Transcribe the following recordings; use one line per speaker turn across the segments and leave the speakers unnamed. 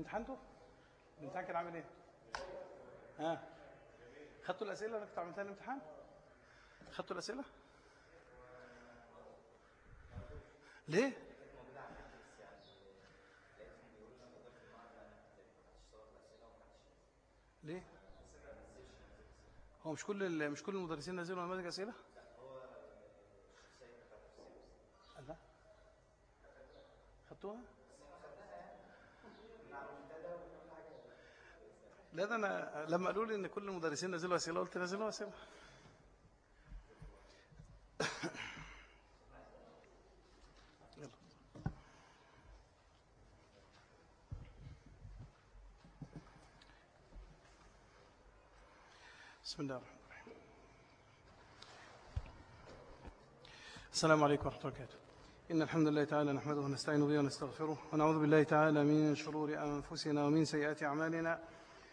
امتحنتوا الامتحان كان عامل إيه؟ ها؟ خدتوا الأسئلة اللي كنت عملتها الامتحان؟ خدتوا الأسئلة؟ ليه؟ ليه؟ هو مش كل مش كل المدرسين نزلوا نماذج أسئلة؟ لا خدتوها؟ لا ده أنا لما قالوا لي إن كل المدرسين نزلوا أسئلة قلت نزلوا يلا. بسم الله الرحمن الرحيم. السلام عليكم ورحمة الله وبركاته. إن الحمد لله تعالى نحمده ونستعين به ونستغفره ونعوذ بالله تعالى من شرور أنفسنا ومن سيئات أعمالنا.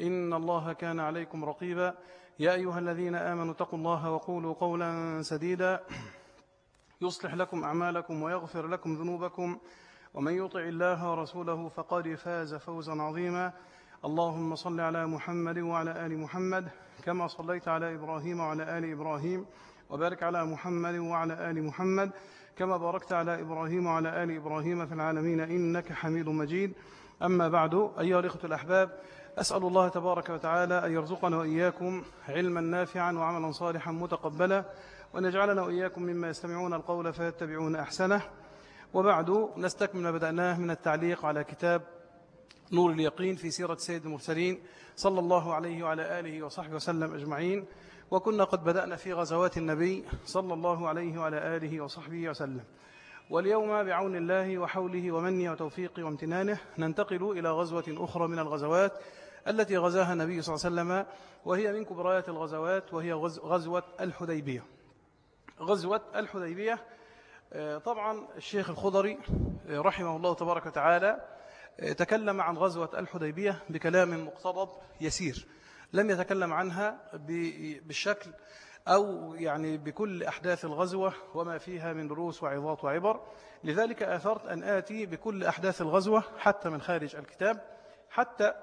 إن الله كان عليكم رقيبا. يا أيها الذين آمنوا اتقوا الله وقولوا قولا سديدا. يصلح لكم أعمالكم ويغفر لكم ذنوبكم. ومن يطع الله ورسوله فقد فاز فوزا عظيما. اللهم صل على محمد وعلى آل محمد كما صليت على إبراهيم وعلى آل إبراهيم. وبارك على محمد وعلى آل محمد كما باركت على إبراهيم وعلى آل إبراهيم في العالمين. إنك حميد مجيد. أما بعد أيها الإخوة الأحباب أسأل الله تبارك وتعالى أن يرزقنا وإياكم علما نافعا وعملا صالحا متقبلا وأن يجعلنا وإياكم مما يستمعون القول فيتبعون أحسنه. وبعد نستكمل ما بدأناه من التعليق على كتاب نور اليقين في سيرة سيد المرسلين صلى الله عليه وعلى آله وصحبه وسلم أجمعين. وكنا قد بدأنا في غزوات النبي صلى الله عليه وعلى آله وصحبه وسلم. واليوم بعون الله وحوله ومنه وتوفيقه وامتنانه ننتقل إلى غزوة أخرى من الغزوات التي غزاها النبي صلى الله عليه وسلم وهي من كبريات الغزوات وهي غزوة الحديبية. غزوة الحديبية طبعا الشيخ الخضري رحمه الله تبارك وتعالى تكلم عن غزوة الحديبية بكلام مقتضب يسير. لم يتكلم عنها بالشكل أو يعني بكل أحداث الغزوة وما فيها من دروس وعظات وعبر. لذلك آثرت أن آتي بكل أحداث الغزوة حتى من خارج الكتاب حتى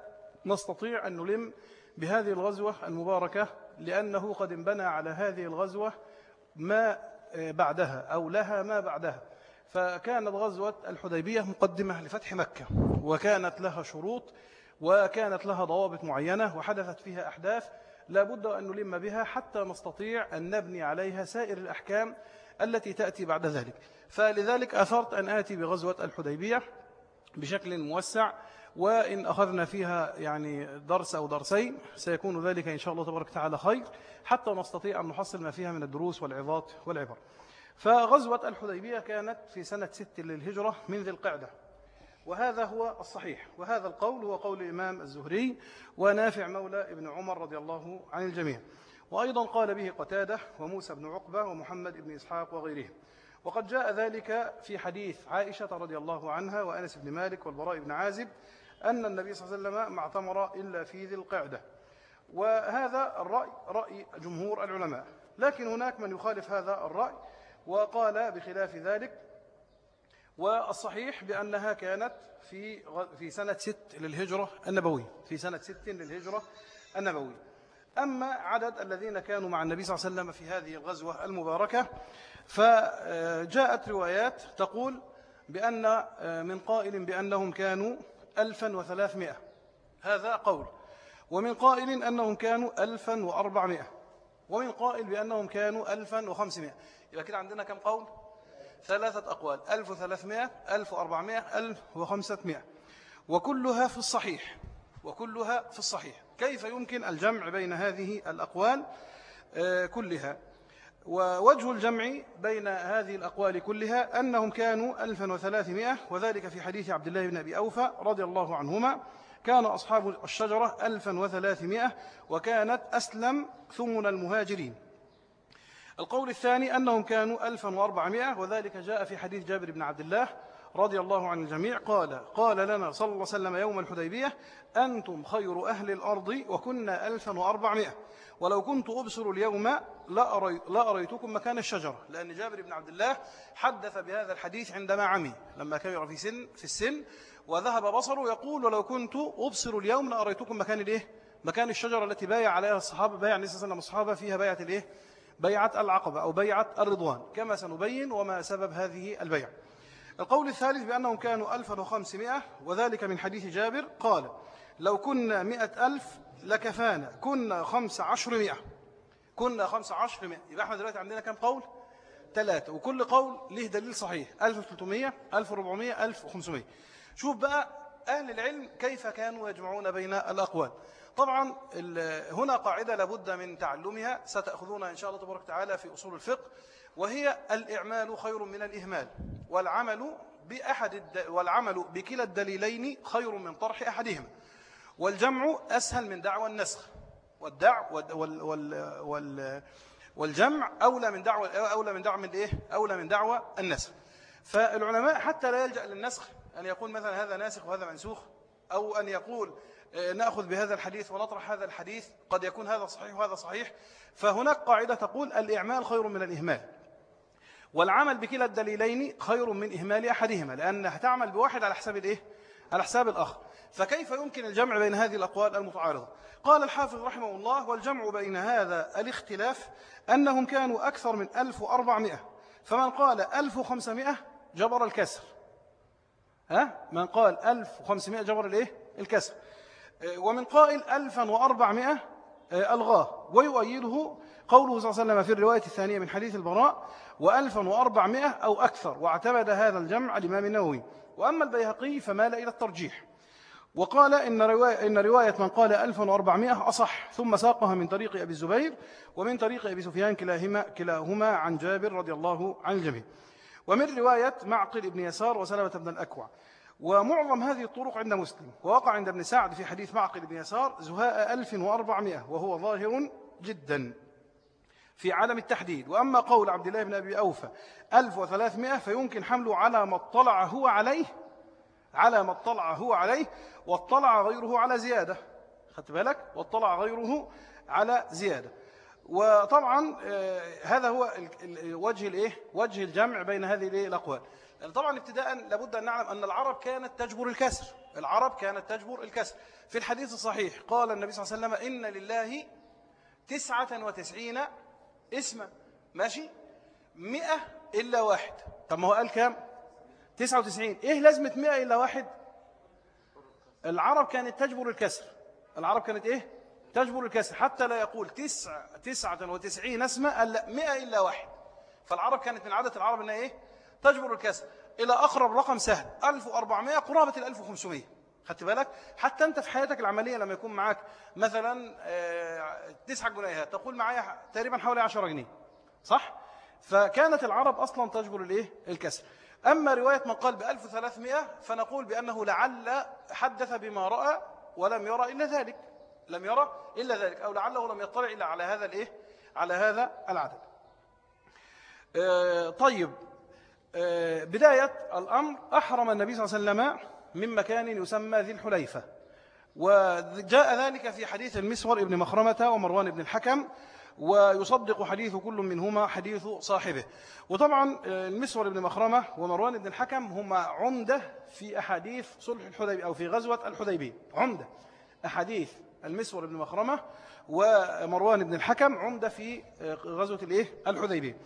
نستطيع أن نلم بهذه الغزوة المباركة لأنه قد انبنى على هذه الغزوة ما بعدها أو لها ما بعدها. فكانت غزوة الحديبية مقدمة لفتح مكة وكانت لها شروط وكانت لها ضوابط معينة وحدثت فيها أحداث لا بد أن نلم بها حتى نستطيع أن نبني عليها سائر الأحكام التي تأتي بعد ذلك. فلذلك أثرت أن آتي بغزوة الحديبية بشكل موسع وإن أخذنا فيها يعني درس أو درسين سيكون ذلك إن شاء الله تبارك وتعالى خير حتى نستطيع أن نحصل ما فيها من الدروس والعظات والعبر. فغزوة الحديبية كانت في سنة ست للهجرة من ذي القعدة. وهذا هو الصحيح. وهذا القول هو قول الإمام الزهري ونافع مولى ابن عمر رضي الله عن الجميع. وأيضا قال به قتادة وموسى بن عقبة ومحمد بن إسحاق وغيرهم. وقد جاء ذلك في حديث عائشة رضي الله عنها وأنس بن مالك والبراء بن عازب أن النبي صلى الله عليه وسلم ما اعتمر إلا في ذي القعدة. وهذا الرأي رأي جمهور العلماء. لكن هناك من يخالف هذا الرأي وقال بخلاف ذلك والصحيح بأنها كانت في في سنة ست للهجرة النبوية. في سنة ست للهجرة النبوية. أما عدد الذين كانوا مع النبي صلى الله عليه وسلم في هذه الغزوة المباركة فجاءت روايات تقول بأن من قائل بأنهم كانوا ألفا وثلاثمائة. هذا قول. ومن قائل أنهم كانوا ألفا وأربعمائة. ومن قائل بأنهم كانوا ألفا وخمسمائة. يبقى كده عندنا كم قول؟ ثلاثة أقوال. ألف وثلاثمائة ألف وأربعمائة ألف وخمسمائة. وكلها في الصحيح. وكلها في الصحيح. كيف يمكن الجمع بين هذه الأقوال؟ كلها. ووجه الجمع بين هذه الأقوال كلها أنهم كانوا 1300 وذلك في حديث عبد الله بن أبي أوفى رضي الله عنهما. كان أصحاب الشجرة 1300 وكانت أسلم ثمن المهاجرين. القول الثاني أنهم كانوا 1400 وذلك جاء في حديث جابر بن عبد الله رضي الله عن الجميع. قال قال لنا صلى الله عليه وسلم يوم الحديبية أنتم خير أهل الأرض وكنا 1400 ولو كنت أبصر اليوم لا أريتكم مكان الشجرة لأن جابر بن عبد الله حدث بهذا الحديث عندما عمي لما كبر في سن في السن وذهب بصره يقول ولو كنت أبصر اليوم لأريتكم مكان الإيه؟ مكان الشجرة التي بايع عليها الصحابة بايع النبي صلى الله عليه فيها بيعة الإيه؟ بيعة العقبة أو بيعة الرضوان كما سنبين وما سبب هذه البيعة. القول الثالث بأنهم كانوا 1500 وذلك من حديث جابر قال لو كنا مئة ألف لكفانا كنا خمس عشر مئة. كنا خمس عشر مئة يبقى إحنا دلوقتي عندنا كم قول؟ ثلاثة وكل قول له دليل صحيح. 1300 1400 1500 شوف بقى أهل العلم كيف كانوا يجمعون بين الأقوال. طبعا هنا قاعدة لابد من تعلمها ستأخذونها إن شاء الله تبارك وتعالى في أصول الفقه وهي الإعمال خير من الإهمال. والعمل بأحد الد... والعمل بكلا الدليلين خير من طرح أحدهما. والجمع أسهل من دعوى النسخ. والدع وال... وال... وال... والجمع أولى من دعوى أولى من دعوى من إيه؟ أولى من دعوى النسخ. فالعلماء حتى لا يلجأ للنسخ أن يقول مثلا هذا ناسخ وهذا منسوخ أو أن يقول آه، نأخذ بهذا الحديث ونطرح هذا الحديث قد يكون هذا صحيح وهذا صحيح. فهناك قاعدة تقول الإعمال خير من الإهمال والعمل بكلا الدليلين خير من إهمال أحدهما لأنها تعمل بواحد على حساب الإيه؟ على حساب الآخر. فكيف يمكن الجمع بين هذه الأقوال المتعارضة قال الحافظ رحمه الله والجمع بين هذا الاختلاف أنهم كانوا أكثر من 1400 فمن قال 1500 جبر الكسر. ها؟ من قال 1500 جبر الإيه؟ الكسر. ومن قائل 1400 ألغاه. ويؤيده قوله صلى الله عليه وسلم في الرواية الثانية من حديث البراء وألفا وأربعمائة أو أكثر. واعتمد هذا الجمع الإمام النووي. وأما البيهقي فمال إلى الترجيح. وقال إن رواية, إن رواية من قال 1400 أصح ثم ساقها من طريق أبي الزبير ومن طريق أبي سفيان كلاهما, كلاهما عن جابر رضي الله عن الجميع. ومن رواية معقل ابن يسار وسلمة بن الأكوع. ومعظم هذه الطرق عند مسلم ووقع عند ابن سعد في حديث معقل بن يسار زهاء 1400 وهو ظاهر جدا في عالم التحديد. وأما قول عبد الله بن أبي أوفى 1300 فيمكن حمله على ما اطلع هو عليه على ما اطلع هو عليه. واطلع غيره على زيادة. خدت بالك؟ واطلع غيره على زيادة. وطبعا آه، هذا هو وجه الإيه؟ وجه الجمع بين هذه الأقوال. طبعا ابتداء لابد أن نعلم أن العرب كانت تجبر الكسر. العرب كانت تجبر الكسر. في الحديث الصحيح قال النبي صلى الله عليه وسلم إن لله تسعة وتسعين اسما. ماشي؟ مئة إلا واحد. طب ما هو قال كام؟ تسعة وتسعين. إيه لازمة مئة إلا واحد؟ العرب كانت تجبر الكسر. العرب كانت إيه؟ تجبر الكسر. حتى لا يقول تسع تسعة وتسعين اسما قال لا مئة إلا واحد. فالعرب كانت من عادة العرب أنها إيه؟ تجبر الكسر. إلى أقرب رقم سهل 1400 قرابة ال 1500 خدت بالك؟ حتى أنت في حياتك العملية لما يكون معاك مثلا آه، تسعة جنيهات تقول معايا تقريبا حوالي 10 جنيه. صح؟ فكانت العرب أصلا تجبر الإيه؟ الكسر. أما رواية من قال ب 1300 فنقول بأنه لعل حدث بما رأى ولم يرى إلا ذلك لم يرى إلا ذلك أو لعله لم يطلع إلا على هذا الإيه؟ على هذا العدد آه، طيب آه، بداية الأمر أحرم النبي صلى الله عليه وسلم من مكان يسمى ذي الحليفة وجاء ذلك في حديث المسور ابن مخرمة ومروان ابن الحكم ويصدق حديث كل منهما حديث صاحبه. وطبعا آه، المسور ابن مخرمة ومروان ابن الحكم هما عمدة في أحاديث صلح الحديبية أو في غزوة الحديبية عمدة. أحاديث المسور ابن مخرمة ومروان ابن الحكم عمدة في آه، غزوة الإيه؟ الحديبية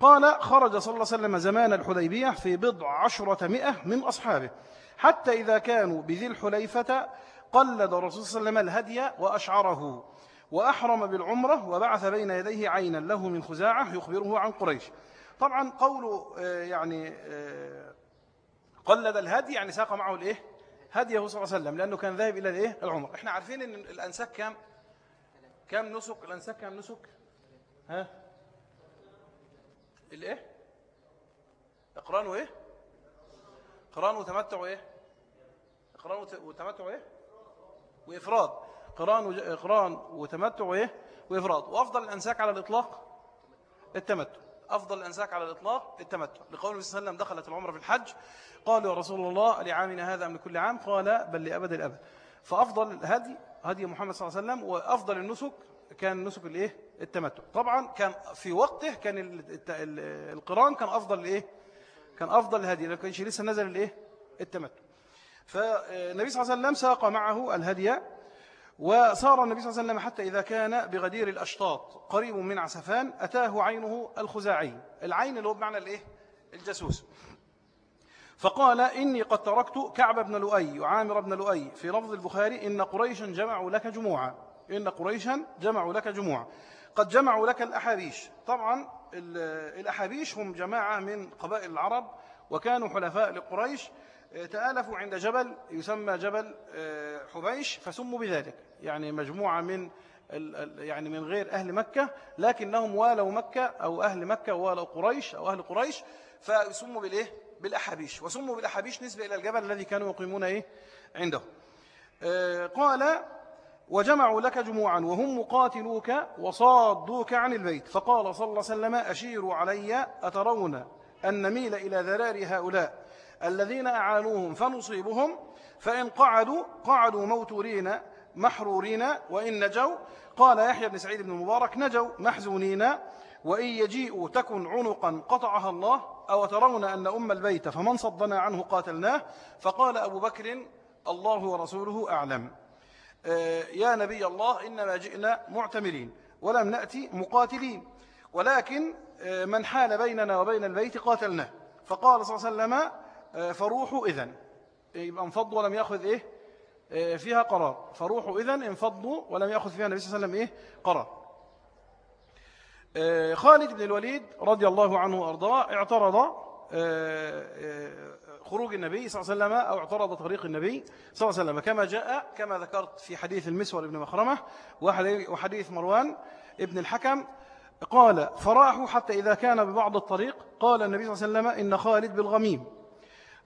قال خرج صلى الله عليه وسلم زمان الحديبية في بضع عشرة مئة من أصحابه. حتى إذا كانوا بذي الحليفة قلد الرسول صلى الله عليه وسلم الهدي وأشعره. وأحرم بالعمرة وبعث بين يديه عينا له من خزاعة يخبره عن قريش. طبعا قوله آه، يعني آه، قلد الهدي يعني ساق معه الإيه؟ هديه صلى الله عليه وسلم لأنه كان ذاهب إلى الإيه؟ العمر إحنا عارفين إن الأنساك كام؟ كام نسك؟ الأنساك كام نسك؟ ها؟ الإيه؟ اقران وايه قران وتمتع إيه؟ قران وتمتع إيه؟ وإفراد. قران وج... قران وتمتع وإيه؟ وإفراد وأفضل الأنساك على الإطلاق التمتع. أفضل الأنساك على الإطلاق التمتع. لقول النبي صلى الله عليه وسلم دخلت العمرة في الحج. قالوا يا رسول الله لعامنا هذا أم لكل عام؟ قال بل لأبد الأبد. فأفضل الهدي هدي محمد صلى الله عليه وسلم وأفضل النسك كان نسك الإيه؟ التمتع. طبعا كان في وقته كان القرآن كان أفضل الإيه؟ كان أفضل الهدي. لو كانش لسه نزل الإيه؟ التمتع. فالنبي صلى الله عليه وسلم ساق معه الهدي وصار النبي صلى الله عليه وسلم حتى إذا كان بغدير الأشطاط قريب من عسفان أتاه عينه الخزاعي. العين اللي هو بمعنى الإيه؟ الجاسوس. فقال إني قد تركت كعب بن لؤي وعامر بن لؤي في لفظ البخاري إن قريشا جمعوا لك جموعا. إن قريشا جمعوا لك جموعا. قد جمعوا لك الأحابيش. طبعا الأحابيش هم جماعة من قبائل العرب وكانوا حلفاء لقريش. تآلفوا عند جبل يسمى جبل آه، حبيش فسموا بذلك يعني مجموعة من يعني من غير أهل مكة لكنهم والوا مكة أو أهل مكة والوا قريش أو أهل قريش فسموا بالإيه؟ بالأحابيش وسموا بالأحابيش نسبة إلى الجبل الذي كانوا يقيمون إيه؟ عنده آه، قال وجمعوا لك جموعا وهم مقاتلوك وصادوك عن البيت فقال صلى الله عليه وسلم أشيروا علي أترون أن نميل إلى ذرار هؤلاء الذين أعانوهم فنصيبهم فإن قعدوا قعدوا موتورين محرورين وإن نجوا. قال يحيى بن سعيد بن المبارك نجوا محزونين. وإن يجيئوا تكن عنقا قطعها الله أو ترون أن أم البيت فمن صدنا عنه قاتلناه. فقال أبو بكر الله ورسوله أعلم. آه، يا نبي الله إنما جئنا معتمرين ولم نأتي مقاتلين. ولكن آه، من حال بيننا وبين البيت قاتلناه. فقال صلى الله عليه وسلم فروحوا إذن. يبقى انفضوا ولم يأخذ إيه؟ فيها قرار. فروحوا إذن انفضوا ولم يأخذ فيها النبي صلى الله عليه وسلم إيه؟ قرار. خالد بن الوليد رضي الله عنه وأرضاه اعترض خروج النبي صلى الله عليه وسلم أو اعترض طريق النبي صلى الله عليه وسلم. كما جاء كما ذكرت في حديث المسور ابن مخرمة وحديث مروان ابن الحكم قال فراحوا حتى إذا كان ببعض الطريق قال النبي صلى الله عليه وسلم إن خالد بالغميم.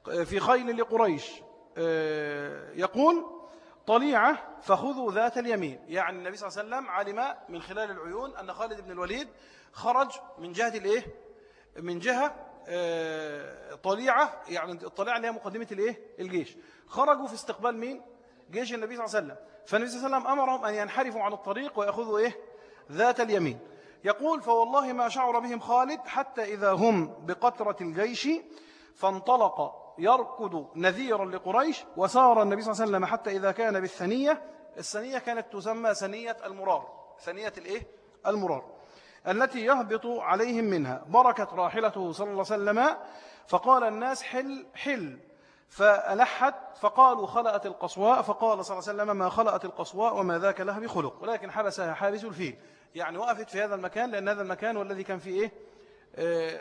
في خيل لقريش. آه، يقول طليعة فخذوا ذات اليمين. يعني النبي صلى الله عليه وسلم علم من خلال العيون أن خالد بن الوليد خرج من جهة الإيه؟ من جهة آه، طليعة. يعني الطليعة اللي هي مقدمة الإيه؟ الجيش. خرجوا في استقبال مين؟ جيش النبي صلى الله عليه وسلم. فالنبي صلى الله عليه وسلم أمرهم أن ينحرفوا عن الطريق ويأخذوا إيه؟ ذات اليمين. يقول فوالله ما شعر بهم خالد حتى إذا هم بقطرة الجيش فانطلق يركض نذيرا لقريش وسار النبي صلى الله عليه وسلم حتى إذا كان بالثنية الثنية كانت تسمى ثنية المرار ثنية الإيه المرار التي يهبط عليهم منها بركت راحلته صلى الله عليه وسلم فقال الناس حل حل فألحت فقالوا خلأت القصواء فقال صلى الله عليه وسلم ما خلأت القصواء وما ذاك لها بخلق ولكن حبسها حابس الفيل يعني وقفت في هذا المكان لأن هذا المكان والذي كان فيه إيه آه،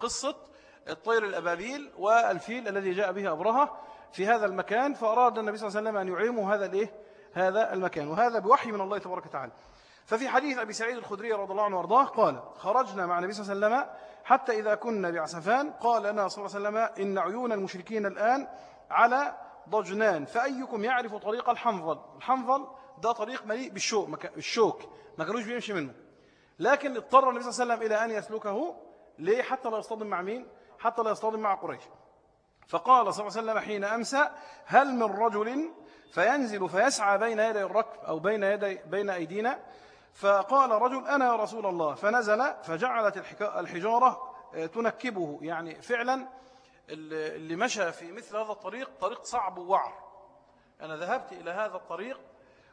قصة الطير الأبابيل والفيل الذي جاء به أبرهة في هذا المكان فأراد النبي صلى الله عليه وسلم أن يعيموا هذا الإيه؟ هذا المكان. وهذا بوحي من الله تبارك وتعالى. ففي حديث أبي سعيد الخدري رضي الله عنه وأرضاه قال خرجنا مع النبي صلى الله عليه وسلم حتى إذا كنا بعسفان قال لنا صلى الله عليه وسلم إن عيون المشركين الآن على ضجنان فأيكم يعرف طريق الحنظل؟ الحنظل ده طريق مليء بالشوك الشوك ما كانوش بيمشي منه. لكن اضطر النبي صلى الله عليه وسلم إلى أن يسلكه. ليه؟ حتى لا يصطدم مع مين؟ حتى لا يصطدم مع قريش. فقال صلى الله عليه وسلم حين أمسى هل من رجل فينزل فيسعى بين يدي الركب أو بين يدي بين أيدينا؟ فقال رجل أنا يا رسول الله. فنزل فجعلت الحجارة آه، تنكبه. يعني فعلا اللي مشى في مثل هذا الطريق طريق صعب ووعر. أنا ذهبت إلى هذا الطريق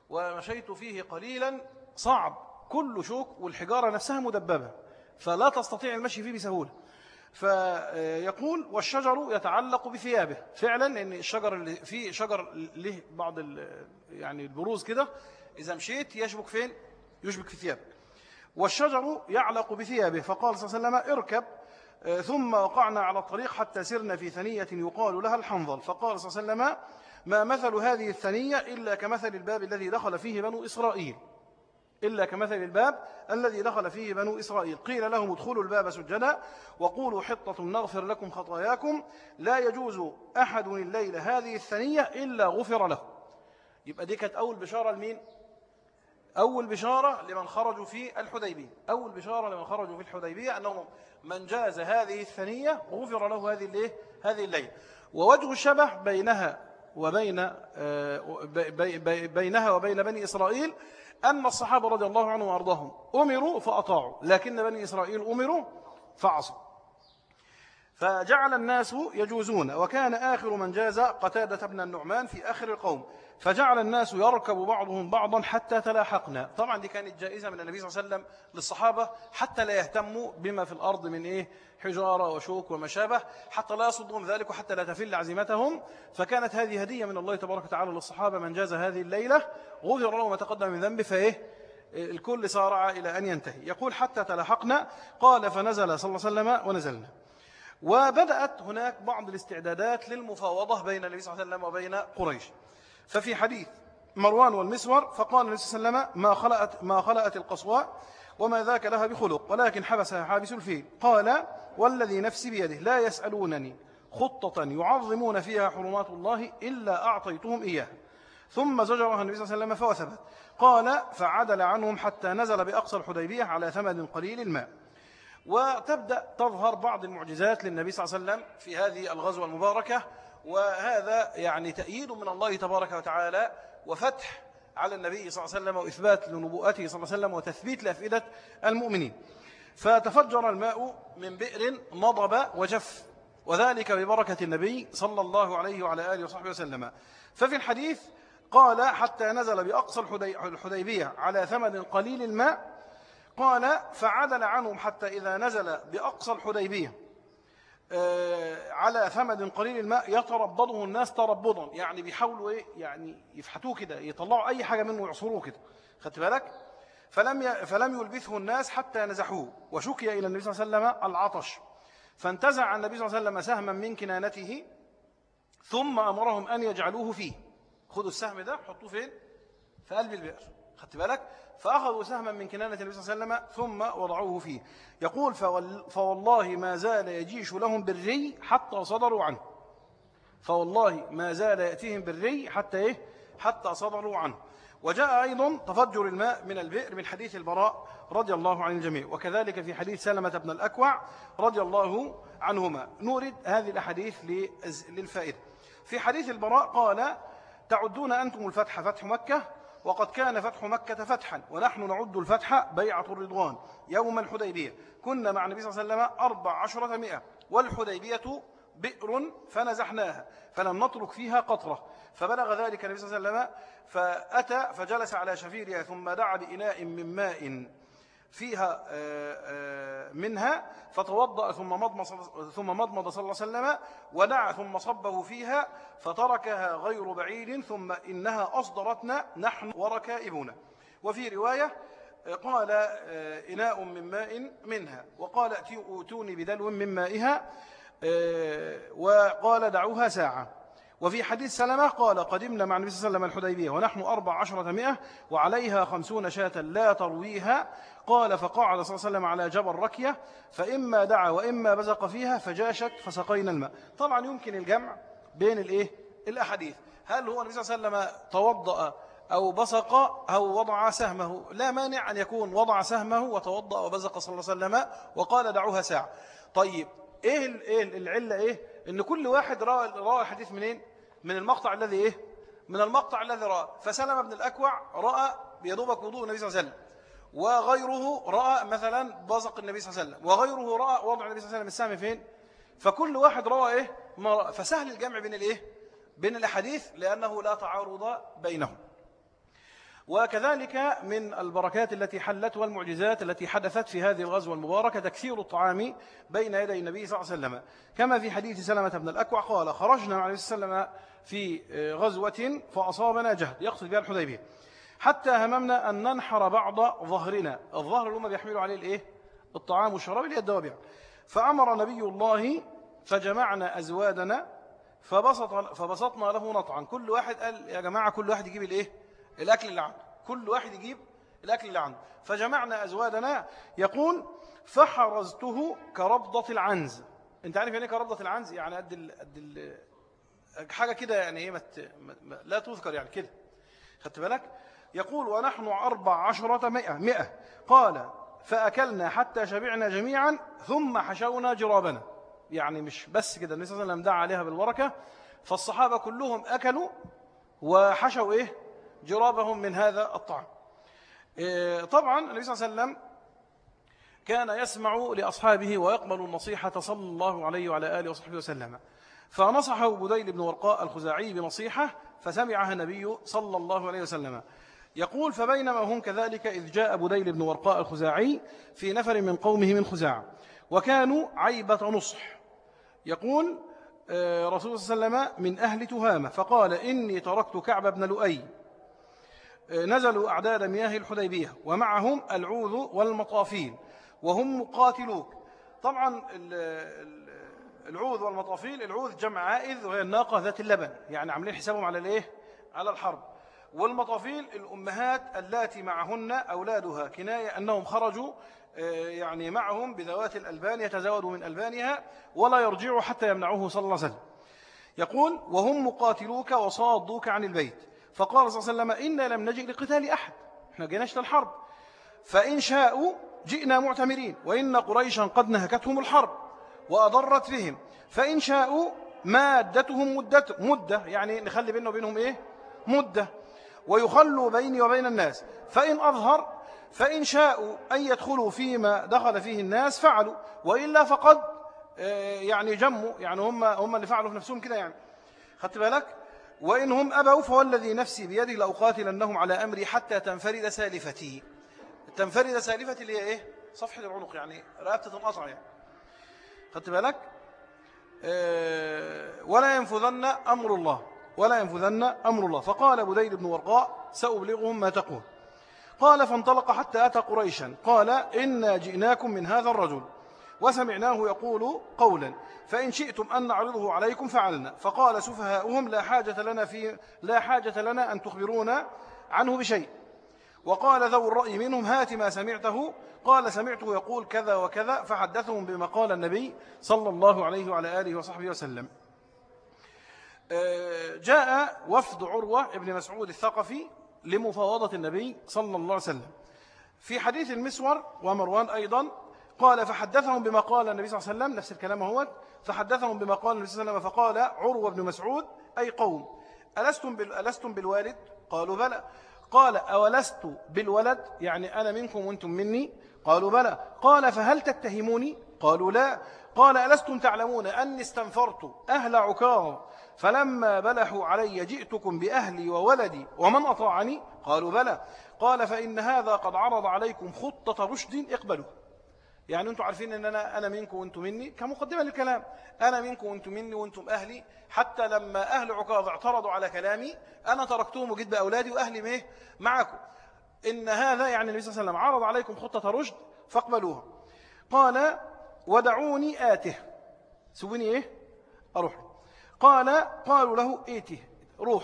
ومشيت فيه قليلا صعب. كل شوك والحجارة نفسها مدببة. فلا تستطيع المشي فيه بسهولة. فيقول والشجر يتعلق بثيابه. فعلا لأن الشجر اللي فيه شجر له بعض يعني البروز كده. إذا مشيت يشبك فين؟ يشبك في ثيابه والشجر يعلق بثيابه. فقال صلى الله عليه وسلم اركب آه، ثم وقعنا على الطريق حتى سرنا في ثنية يقال لها الحنظل. فقال صلى الله عليه وسلم ما مثل هذه الثنية إلا كمثل الباب الذي دخل فيه بنو إسرائيل. إلا كمثل الباب الذي دخل فيه بنو إسرائيل. قيل لهم ادخلوا الباب سجدا وقولوا حطة نغفر لكم خطاياكم. لا يجوز أحد الليل هذه الثنية إلا غفر له. يبقى دي كانت أول بشارة لمين؟ أول بشارة لمن خرجوا في الحديبية. أول بشارة لمن خرجوا في الحديبية أنهم من جاز هذه الثنية غفر له هذه الليل هذه الليلة ووجه الشبه بينها وبين آه، بينها وبين بني إسرائيل أن الصحابة رضي الله عنهم وأرضاهم أمروا فأطاعوا لكن بني إسرائيل أمروا فعصوا. فجعل الناس يجوزون وكان آخر من جاز قتادة بن النعمان في آخر القوم. فجعل الناس يركب بعضهم بعضا حتى تلاحقنا. طبعا دي كانت جائزة من النبي صلى الله عليه وسلم للصحابة حتى لا يهتموا بما في الأرض من إيه؟ حجارة وشوك وما شابه حتى لا يصدهم ذلك وحتى لا تفل عزيمتهم. فكانت هذه هدية من الله تبارك وتعالى للصحابة من جاز هذه الليلة. غفر له ما تقدم من ذنب فإيه؟ الكل سارع إلى أن ينتهي. يقول حتى تلاحقنا. قال فنزل صلى الله عليه وسلم ونزلنا. وبدأت هناك بعض الاستعدادات للمفاوضة بين النبي صلى الله عليه وسلم وبين قريش. ففي حديث مروان والمسور فقال النبي صلى الله عليه وسلم ما خلأت, ما خلأت القصواء وما ذاك لها بخلق ولكن حبسها حابس الفيل. قال والذي نفسي بيده لا يسألونني خطة يعظمون فيها حرمات الله إلا أعطيتهم إياها. ثم زجرها النبي صلى الله عليه وسلم فوثبت. قال فعدل عنهم حتى نزل بأقصى الحديبية على ثمن قليل الماء. وتبدأ تظهر بعض المعجزات للنبي صلى الله عليه وسلم في هذه الغزوة المباركة وهذا يعني تأييد من الله تبارك وتعالى وفتح على النبي صلى الله عليه وسلم وإثبات لنبوءته صلى الله عليه وسلم وتثبيت لأفئدة المؤمنين. فتفجر الماء من بئر نضب وجف وذلك ببركة النبي صلى الله عليه وعلى آله وصحبه وسلم. ففي الحديث قال حتى نزل بأقصى الحديبية على ثمن قليل الماء قال فعدل عنهم حتى إذا نزل بأقصى الحديبية. على ثمن قليل الماء يتربضه الناس تربضا. يعني بيحاولوا إيه؟ يعني يفحتوه كده يطلعوا أي حاجة منه ويعصروه كده. خدت بالك؟ فلم ي... فلم يلبثه الناس حتى نزحوه. وشكي إلى النبي صلى الله عليه وسلم العطش. فانتزع النبي صلى الله عليه وسلم سهما من كنانته ثم أمرهم أن يجعلوه فيه. خذوا السهم ده حطوه فين؟ في قلب البئر. خدت بالك؟ فأخذوا سهما من كنانة النبي صلى الله عليه وسلم ثم وضعوه فيه. يقول فوالله ما زال يجيش لهم بالري حتى صدروا عنه. فوالله ما زال يأتيهم بالري حتى إيه؟ حتى صدروا عنه. وجاء أيضا تفجر الماء من البئر من حديث البراء رضي الله عن الجميع. وكذلك في حديث سلمة بن الأكوع رضي الله عنهما. نورد هذه الأحاديث للفائدة. في حديث البراء قال تعدون أنتم الفتح فتح مكة؟ وقد كان فتح مكة فتحا ونحن نعد الفتح بيعة الرضوان. يوم الحديبية. كنا مع النبي صلى الله عليه وسلم أربع عشرة مئة والحديبية بئر فنزحناها فلم نترك فيها قطرة. فبلغ ذلك النبي صلى الله عليه وسلم فأتى فجلس على شفيرها ثم دعا بإناء من ماء. فيها آه، آه، منها فتوضأ ثم مضمض ثم مضمض صلى الله عليه وسلم ودعا ثم صبه فيها فتركها غير بعيد ثم إنها أصدرتنا نحن وركائبنا. وفي رواية آه، قال إناء من ماء منها. وقال ائتوني بدلو من مائها وقال دعوها ساعة. وفي حديث سلمة قال قدمنا مع النبي صلى الله عليه وسلم الحديبية ونحن أربع عشرة مئة وعليها خمسون شاة لا ترويها. قال فقعد صلى الله عليه وسلم على جبل ركية فإما دعا وإما بزق فيها فجاشت فسقينا الماء. طبعا يمكن الجمع بين الإيه؟ الأحاديث. هل هو النبي صلى الله عليه وسلم توضأ أو بصق أو وضع سهمه؟ لا مانع أن يكون وضع سهمه وتوضأ وبزق صلى الله عليه وسلم وقال دعوها ساعة. طيب إيه, إيه العلة إيه؟ إن كل واحد رأى الحديث منين؟ من المقطع الذي إيه؟ من المقطع الذي رأى. فسلم بن الأكوع رأى بيدوبك وضوء النبي صلى الله عليه وسلم. وغيره رأى مثلا بزق النبي صلى الله عليه وسلم. وغيره رأى وضع النبي صلى الله عليه وسلم السهم فين؟ فكل واحد رأى إيه؟ ما رأى. فسهل الجمع بين الإيه؟ بين الأحاديث لأنه لا تعارض بينهم. وكذلك من البركات التي حلت والمعجزات التي حدثت في هذه الغزوة المباركة تكثير الطعام بين يدي النبي صلى الله عليه وسلم. كما في حديث سلمة بن الأكوع قال خرجنا مع النبي صلى الله عليه وسلم في غزوة فأصابنا جهد. يقصد بها الحديبية. حتى هممنا أن ننحر بعض ظهرنا. الظهر اللي هم بيحملوا عليه الإيه؟ الطعام والشراب اللي هي الدوابع. فأمر نبي الله فجمعنا أزوادنا فبسط فبسطنا له نطعا. كل واحد قال يا جماعة كل واحد يجيب الإيه؟ الأكل اللي عنده. كل واحد يجيب الأكل اللي عنده. فجمعنا أزوادنا. يقول فحرزته كربضة العنز. أنت عارف يعني كربضة العنز؟ يعني قد. قد. حاجة كده يعني إيه مت... لا تذكر يعني كده. خدت بالك؟ يقول ونحن أربع عشرة مئة, مئة. قال فأكلنا حتى شبعنا جميعا ثم حشونا جرابنا. يعني مش بس كده النبي صلى الله عليه وسلم دعا عليها بالبركة. فالصحابة كلهم أكلوا وحشوا إيه؟ جرابهم من هذا الطعام. إيه، طبعا النبي صلى الله عليه وسلم كان يسمع لأصحابه ويقبل النصيحة صلى الله عليه وعلى آله وصحبه وسلم. فنصحه بديل بن ورقاء الخزاعي بنصيحة فسمعها النبي صلى الله عليه وسلم. يقول فبينما هم كذلك إذ جاء بديل بن ورقاء الخزاعي في نفر من قومه من خزاع وكانوا عيبة نصح. يقول آه، رسول صلى الله عليه وسلم من أهل تهامة فقال إني تركت كعب بن لؤي. آه، نزلوا أعداد مياه الحديبية ومعهم العوذ والمطافين وهم مقاتلوك. طبعا العوذ والمطافيل العوذ جمع عائذ وهي الناقة ذات اللبن يعني عاملين حسابهم على الإيه؟ على الحرب. والمطافيل الأمهات اللاتي معهن أولادها كناية أنهم خرجوا آه، يعني معهم بذوات الألبان يتزاودوا من ألبانها ولا يرجعوا حتى يمنعوه صلى الله عليه وسلم. يقول وهم مقاتلوك وصادوك عن البيت فقال صلى الله عليه وسلم إنا لم نجئ لقتال أحد إحنا جيناش للحرب. فإن شاءوا جئنا معتمرين وإن قريشا قد نهكتهم الحرب وأضرت بهم. فإن شاءوا مادتهم مدة, مدة يعني نخلي بينه وبينهم إيه؟ مدة. ويخلوا بيني وبين الناس. فإن أظهر فإن شاءوا أن يدخلوا فيما دخل فيه الناس فعلوا. وإلا فقد آه، يعني جموا. يعني هم, هم اللي فعلوا في نفسهم كده يعني. خدت بالك؟ وإن هم أبوا فوالذي نفسي بيدي لأقاتلنهم على أمري حتى تنفرد سالفتي. تنفرد سالفتي اللي هي إيه؟ صفحة العنق يعني رقبة تنقطع يعني. خدت بالك؟ آه، ولا ينفذن أمر الله ولا ينفذن أمر الله. فقال بديل بن ورقاء سأبلغهم ما تقول. قال فانطلق حتى أتى قريشا. قال إنا جئناكم من هذا الرجل. وسمعناه يقول قولا فإن شئتم أن نعرضه عليكم فعلنا. فقال سفهاؤهم لا حاجة لنا في لا حاجة لنا أن تخبرونا عنه بشيء. وقال ذو الرأي منهم هات ما سمعته. قال سمعته يقول كذا وكذا فحدثهم بما قال النبي صلى الله عليه وعلى آله وصحبه وسلم. آه، جاء وفد عروة ابن مسعود الثقفي لمفاوضة النبي صلى الله عليه وسلم. في حديث المسور ومروان أيضا قال فحدثهم بما قال النبي صلى الله عليه وسلم نفس الكلام هو. فحدثهم بما قال النبي صلى الله عليه وسلم فقال عروة بن مسعود أي قوم ألستم. ألستم بالوالد؟ قالوا بلى. قال أولست بالولد؟ يعني أنا منكم وأنتم مني. قالوا بلى. قال فهل تتهموني؟ قالوا لا. قال ألستم تعلمون أني استنفرت أهل عكاظ فلما بلحوا علي جئتكم بأهلي وولدي ومن أطاعني؟ قالوا بلى. قال فإن هذا قد عرض عليكم خطة رشد اقبلوا يعني أنتم عارفين أن أنا, أنا منكم وأنتم مني كمقدمة للكلام. أنا منكم وأنتم مني وأنتم أهلي. حتى لما أهل عكاظ اعترضوا على كلامي أنا تركتهم وجد بأولادي وأهلي ميه معكم. إن هذا يعني النبي صلى الله عليه وسلم عرض عليكم خطة رشد فاقبلوها. قال ودعوني آته. سووني إيه؟ أروح. قال قالوا له إيته. روح.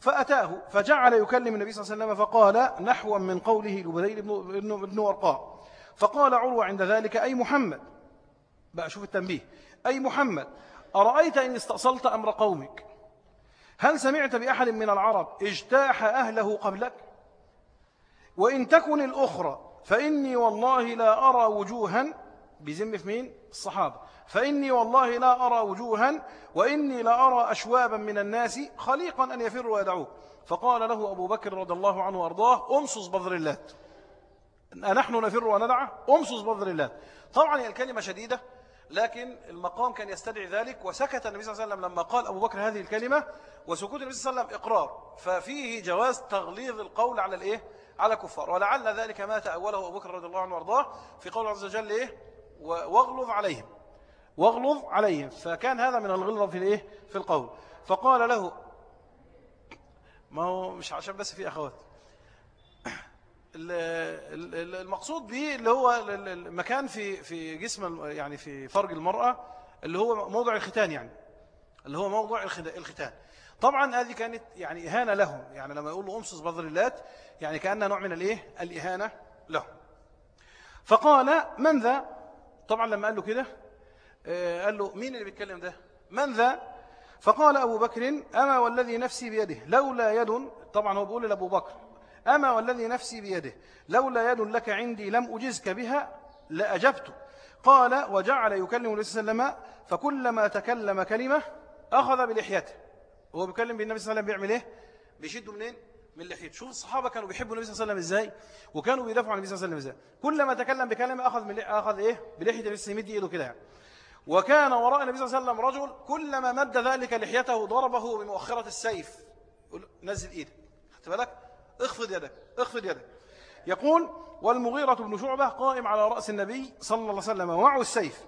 فأتاه فجعل يكلم النبي صلى الله عليه وسلم فقال نحوا من قوله لبديل بن ورقاء فقال عروة عند ذلك أي محمد؟ بقى شوف التنبيه. أي محمد أرأيت إن استأصلت أمر قومك؟ هل سمعت بأحد من العرب اجتاح أهله قبلك؟ وإن تكن الأخرى فإني والله لا أرى وجوها بزم في مين؟ الصحابة. فإني والله لا أرى وجوها وإني لا أرى أشوابا من الناس خليقا أن يفروا ويدعوه. فقال له أبو بكر رضي الله عنه وأرضاه أمصص بذر الله نحن نفر وندعه أمصص بذر الله. طبعا هي الكلمة شديدة لكن المقام كان يستدعي ذلك وسكت النبي صلى الله عليه وسلم لما قال أبو بكر هذه الكلمة وسكوت النبي صلى الله عليه وسلم إقرار. ففيه جواز تغليظ القول على الإيه؟ على كفار ولعل ذلك ما تأوله أبو بكر رضي الله عنه وأرضاه في قول عز وجل إيه؟ واغلظ عليهم. واغلظ عليهم. فكان هذا من الغلظة في الإيه؟ في القول. فقال له ما هو مش عشان بس في أخوات. المقصود به اللي هو المكان في في جسم يعني في فرج المرأة اللي هو موضع الختان يعني. اللي هو موضع الختان. طبعا هذه كانت يعني إهانة لهم. يعني لما يقول له أمسس اللات يعني كأنها نوع من الإيه؟ الإهانة لهم. فقال من ذا؟ طبعا لما قال له كده آه، قال له مين اللي بيتكلم ده؟ من ذا؟ فقال أبو بكر أما والذي نفسي بيده لولا يد. طبعا هو بيقول لأبو بكر. أما والذي نفسي بيده لولا يد لك عندي لم أجزك بها لأجبت. قال وجعل يكلم النبي صلى الله عليه وسلم فكلما تكلم كلمة أخذ بلحيته. هو بيكلم بالنبي صلى الله عليه وسلم بيعمل إيه؟ بيشده منين؟ من لحيته. شوف الصحابة كانوا بيحبوا النبي صلى الله عليه وسلم إزاي؟ وكانوا بيدافعوا عن النبي صلى الله عليه وسلم إزاي؟ كلما تكلم بكلمة أخذ من أخذ إيه؟ بلحية عليه وسلم إيده كده يعني. وكان وراء النبي صلى الله عليه وسلم رجل كلما مد ذلك لحيته ضربه بمؤخرة السيف. نزل إيدك خدت بالك؟ اخفض يدك اخفض يدك. يقول والمغيرة بن شعبة قائم على رأس النبي صلى الله عليه وسلم ومعه السيف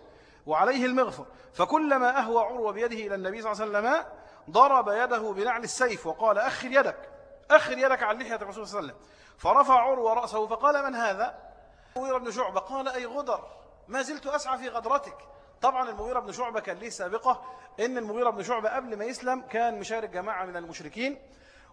وعليه المغفر فكلما أهوى عروة بيده إلى النبي صلى الله عليه وسلم ضرب يده بنعل السيف وقال أخر يدك أخر يدك عن لحية الرسول صلى الله عليه وسلم. فرفع عروة رأسه فقال من هذا؟ المغيرة بن شعبة قال أي غدر ما زلت أسعى في غدرتك. طبعا المغيرة بن شعبة كان ليه سابقة إن المغيرة بن شعبة قبل ما يسلم كان مشارك جماعة من المشركين.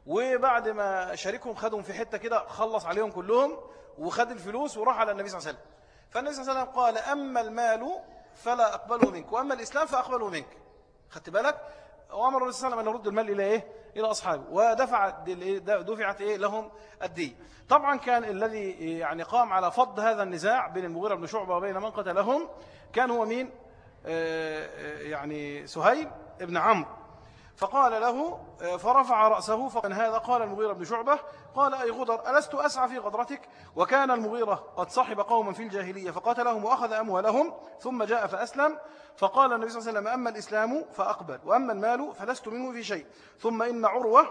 وبعد ما شاركهم خدهم في حتة كده خلص عليهم كلهم وخد الفلوس وراح على النبي صلى الله عليه وسلم. فالنبي صلى الله عليه وسلم قال أما المال فلا أقبله منك وأما الإسلام فأقبله منك. خدت بالك؟ وأمر النبي صلى الله عليه وسلم أن يرد المال إلى إيه؟ إلى أصحابه. ودفع دفعت إيه؟ لهم الدين. طبعا كان الذي يعني قام على فض هذا النزاع بين المغيرة بن شعبة وبين من قتلهم كان هو مين؟ آه، آه، يعني سهيل ابن عمرو. فقال له آه، فرفع رأسه فقال هذا قال المغيرة بن شعبة. قال أي غدر ألست أسعى في غدرتك؟ وكان المغيرة قد صحب قوما في الجاهلية فقاتلهم وأخذ أموالهم ثم جاء فأسلم. فقال النبي صلى الله عليه وسلم أما الإسلام فأقبل وأما المال فلست منه في شيء. ثم إن عروة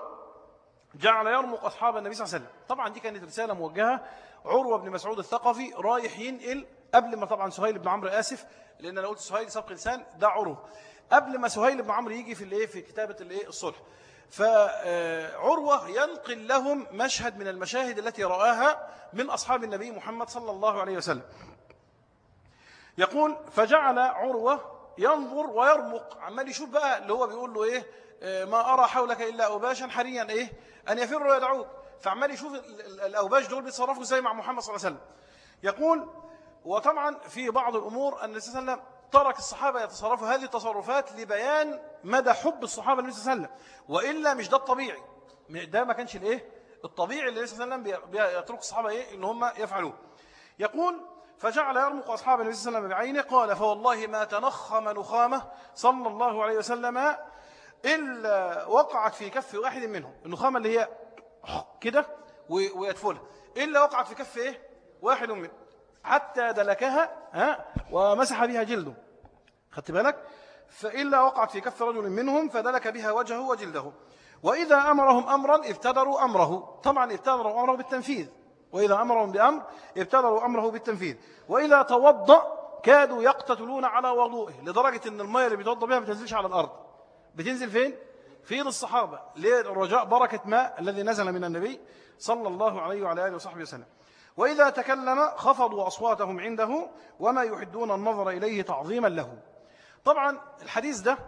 جعل يرمق أصحاب النبي صلى الله عليه وسلم. طبعا دي كانت رسالة موجهة. عروة بن مسعود الثقفي رايح ينقل قبل ما طبعا سهيل بن عمرو آسف لأن أنا قلت سهيل سبق لسان ده عروة. قبل ما سهيل بن عمرو يجي في الايه في كتابة الايه الصلح. فعروة ينقل لهم مشهد من المشاهد التي رآها من أصحاب النبي محمد صلى الله عليه وسلم. يقول فجعل عروة ينظر ويرمق. عمال يشوف بقى اللي هو بيقول له إيه ما أرى حولك إلا أوباشا حريا إيه أن يفروا ويدعوك. فعمال يشوف الأوباش دول بيتصرفوا زي مع محمد صلى الله عليه وسلم. يقول وطبعا في بعض الأمور أن النبي صلى الله عليه وسلم ترك الصحابة يتصرفوا هذه التصرفات لبيان مدى حب الصحابة النبي صلى الله عليه وسلم. وإلا مش ده الطبيعي. ده ما كانش الإيه؟ الطبيعي اللي النبي صلى الله عليه وسلم يترك الصحابة إيه؟ إن هم يفعلوه. يقول فجعل يرمق أصحاب النبي صلى الله عليه وسلم بعينه. قال فوالله ما تنخم نخامة صلى الله عليه وسلم إلا وقعت في كف واحد منهم. النخامة اللي هي كده ويدفلها. إلا وقعت في كف إيه؟ واحد منهم حتى دلكها ها ومسح بها جلده. خدت بالك؟ فإلا وقعت في كف رجل منهم فدلك بها وجهه وجلده. وإذا أمرهم أمرا ابتدروا أمره. طبعا ابتدروا أمره بالتنفيذ. وإذا أمرهم بأمر ابتدروا أمره بالتنفيذ. وإذا توضأ كادوا يقتتلون على وضوئه لدرجة أن المية اللي بيتوضأ بها ما بتنزلش على الأرض. بتنزل فين؟ في ايد الصحابة. لرجاء بركة ماء الذي نزل من النبي صلى الله عليه وعلى آله وصحبه وسلم. وإذا تكلم خفضوا أصواتهم عنده وما يحدون النظر إليه تعظيما له. طبعا الحديث ده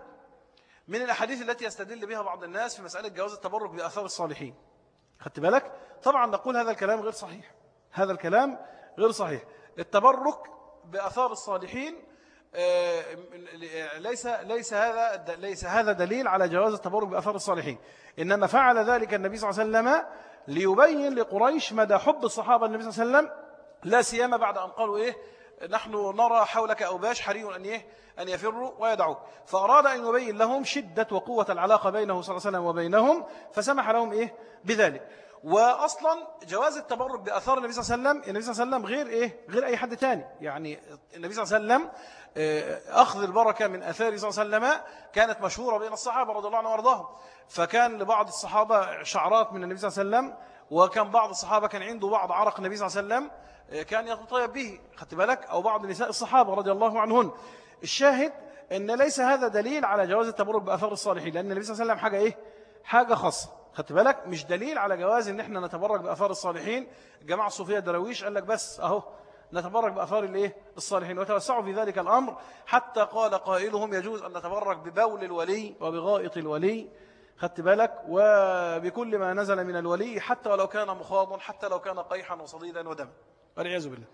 من الأحاديث التي يستدل بها بعض الناس في مسألة جواز التبرك بأثار الصالحين. خدت بالك؟ طبعا نقول هذا الكلام غير صحيح. هذا الكلام غير صحيح. التبرك بأثار الصالحين آه، ليس ليس هذا ليس هذا دليل على جواز التبرك بأثار الصالحين. إنما فعل ذلك النبي صلى الله عليه وسلم ليبين لقريش مدى حب الصحابة النبي صلى الله عليه وسلم. لا سيما بعد أن قالوا إيه نحن نرى حولك أوباش حري أن, إيه أن يفروا ويدعوك فأراد أن يبين لهم شدة وقوة العلاقة بينه صلى الله عليه وسلم وبينهم فسمح لهم إيه بذلك. واصلا جواز التبرك بآثار النبي صلى الله عليه وسلم النبي صلى الله عليه وسلم غير إيه غير أي حد تاني. يعني النبي صلى الله عليه وسلم أخذ البركة من اثاره صلى الله عليه وسلم كانت مشهورة بين الصحابة رضي الله عنهم وأرضاهم. فكان لبعض الصحابة شعرات من النبي صلى الله عليه وسلم وكان بعض الصحابة كان عنده بعض عرق النبي صلى الله عليه وسلم كان يتطيب به خدت بالك؟ أو بعض نساء الصحابة رضي الله عنهن. الشاهد أن ليس هذا دليل على جواز التبرك بأثار الصالحين لأن النبي صلى الله عليه وسلم حاجة إيه؟ حاجة خاصة. خدت بالك؟ مش دليل على جواز إن إحنا نتبرك بأثار الصالحين. الجماعه الصوفيه الدراويش قال لك بس أهو نتبرك باثار الإيه؟ الصالحين. وتوسعوا في ذلك الأمر حتى قال قائلهم يجوز أن نتبرك ببول الولي وبغائط الولي. خدت بالك؟ وبكل ما نزل من الولي حتى ولو كان مخاضا حتى لو كان قيحا وصديدا ودما. والعياذ بالله.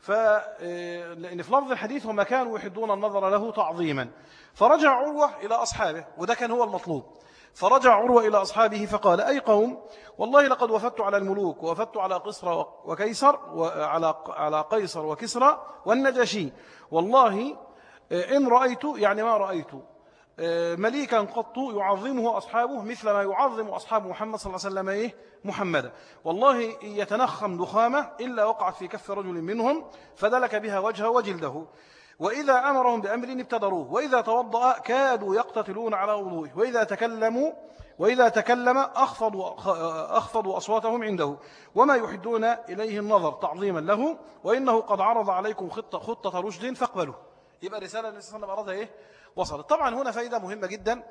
فلأن في لفظ الحديث وما كانوا يحدون النظر له تعظيما. فرجع عروة إلى أصحابه وده كان هو المطلوب. فرجع عروة إلى أصحابه فقال أي قوم؟ والله لقد وفدت على الملوك ووفدت على قصر وكيسر وعلى على قيصر وكسرى والنجشي والله إن رأيت يعني ما رأيت مليكا قط يعظمه أصحابه مثل ما يعظم أصحاب محمد صلى الله عليه وسلم إيه؟ محمدا والله يتنخم دخامة إلا وقعت في كف رجل منهم فدلك بها وجهه وجلده. وإذا أمرهم بأمر ابتدروه وإذا توضأ كادوا يقتتلون على وضوءه وإذا تكلموا وإذا تكلم أخفضوا, أخفضوا أصواتهم عنده. وما يحدون إليه النظر تعظيما له وإنه قد عرض عليكم خطة, خطة رشد فاقبلوا يبقى رسالة النبي صلى الله عليه وسلم إيه؟ وصلت. طبعا هنا فائدة مهمة جدا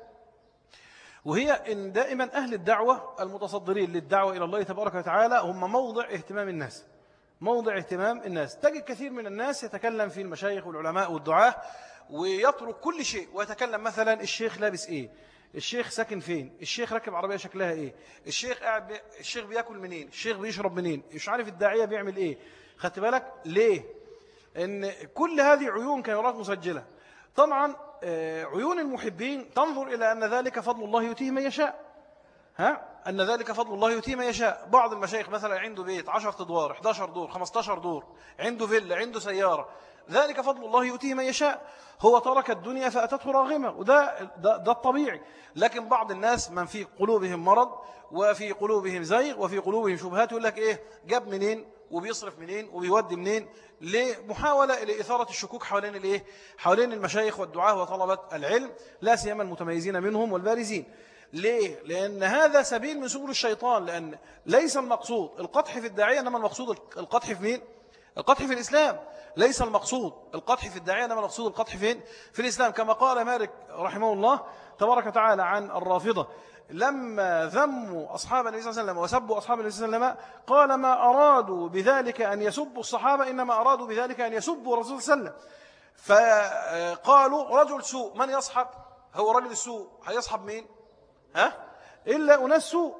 وهي إن دائما أهل الدعوة المتصدرين للدعوة إلى الله تبارك وتعالى هم موضع اهتمام الناس. موضع اهتمام الناس. تجد كثير من الناس يتكلم في المشايخ والعلماء والدعاة ويترك كل شيء. ويتكلم مثلا الشيخ لابس إيه؟ الشيخ ساكن فين؟ الشيخ راكب عربية شكلها إيه؟ الشيخ قاعد بي... الشيخ بياكل منين؟ الشيخ بيشرب منين؟ مش عارف الداعية بيعمل إيه؟ خدت بالك؟ ليه؟ إن كل هذه عيون كاميرات مسجلة. طبعا آه، عيون المحبين تنظر إلى أن ذلك فضل الله يؤتيه من يشاء. ها؟ أن ذلك فضل الله يؤتيه من يشاء. بعض المشايخ مثلا عنده بيت 10 أدوار 11 دور 15 دور عنده فيلا عنده سيارة. ذلك فضل الله يؤتيه من يشاء. هو ترك الدنيا فأتته راغمة وده ده, ده الطبيعي. لكن بعض الناس من في قلوبهم مرض وفي قلوبهم زيغ وفي قلوبهم شبهات يقول لك إيه جاب منين وبيصرف منين وبيودي منين لمحاولة لإثارة الشكوك حوالين الإيه حوالين المشايخ والدعاة وطلبة العلم لا سيما المتميزين منهم والبارزين. ليه؟ لأن هذا سبيل من سبل الشيطان لأن ليس المقصود القطح في الداعية إنما المقصود القطح في مين؟ القطح في الإسلام ليس المقصود القطح في الداعية إنما المقصود القطح فين؟ في الإسلام كما قال مالك رحمه الله تبارك وتعالى عن الرافضة لما ذموا أصحاب النبي صلى الله عليه وسلم وسبوا أصحاب النبي صلى الله عليه وسلم قال ما أرادوا بذلك أن يسبوا الصحابة إنما أرادوا بذلك أن يسبوا رسول صلى الله عليه وسلم فقالوا رجل سوء من يصحب هو رجل السوء هيصحب مين ها؟ إلا أناس سوء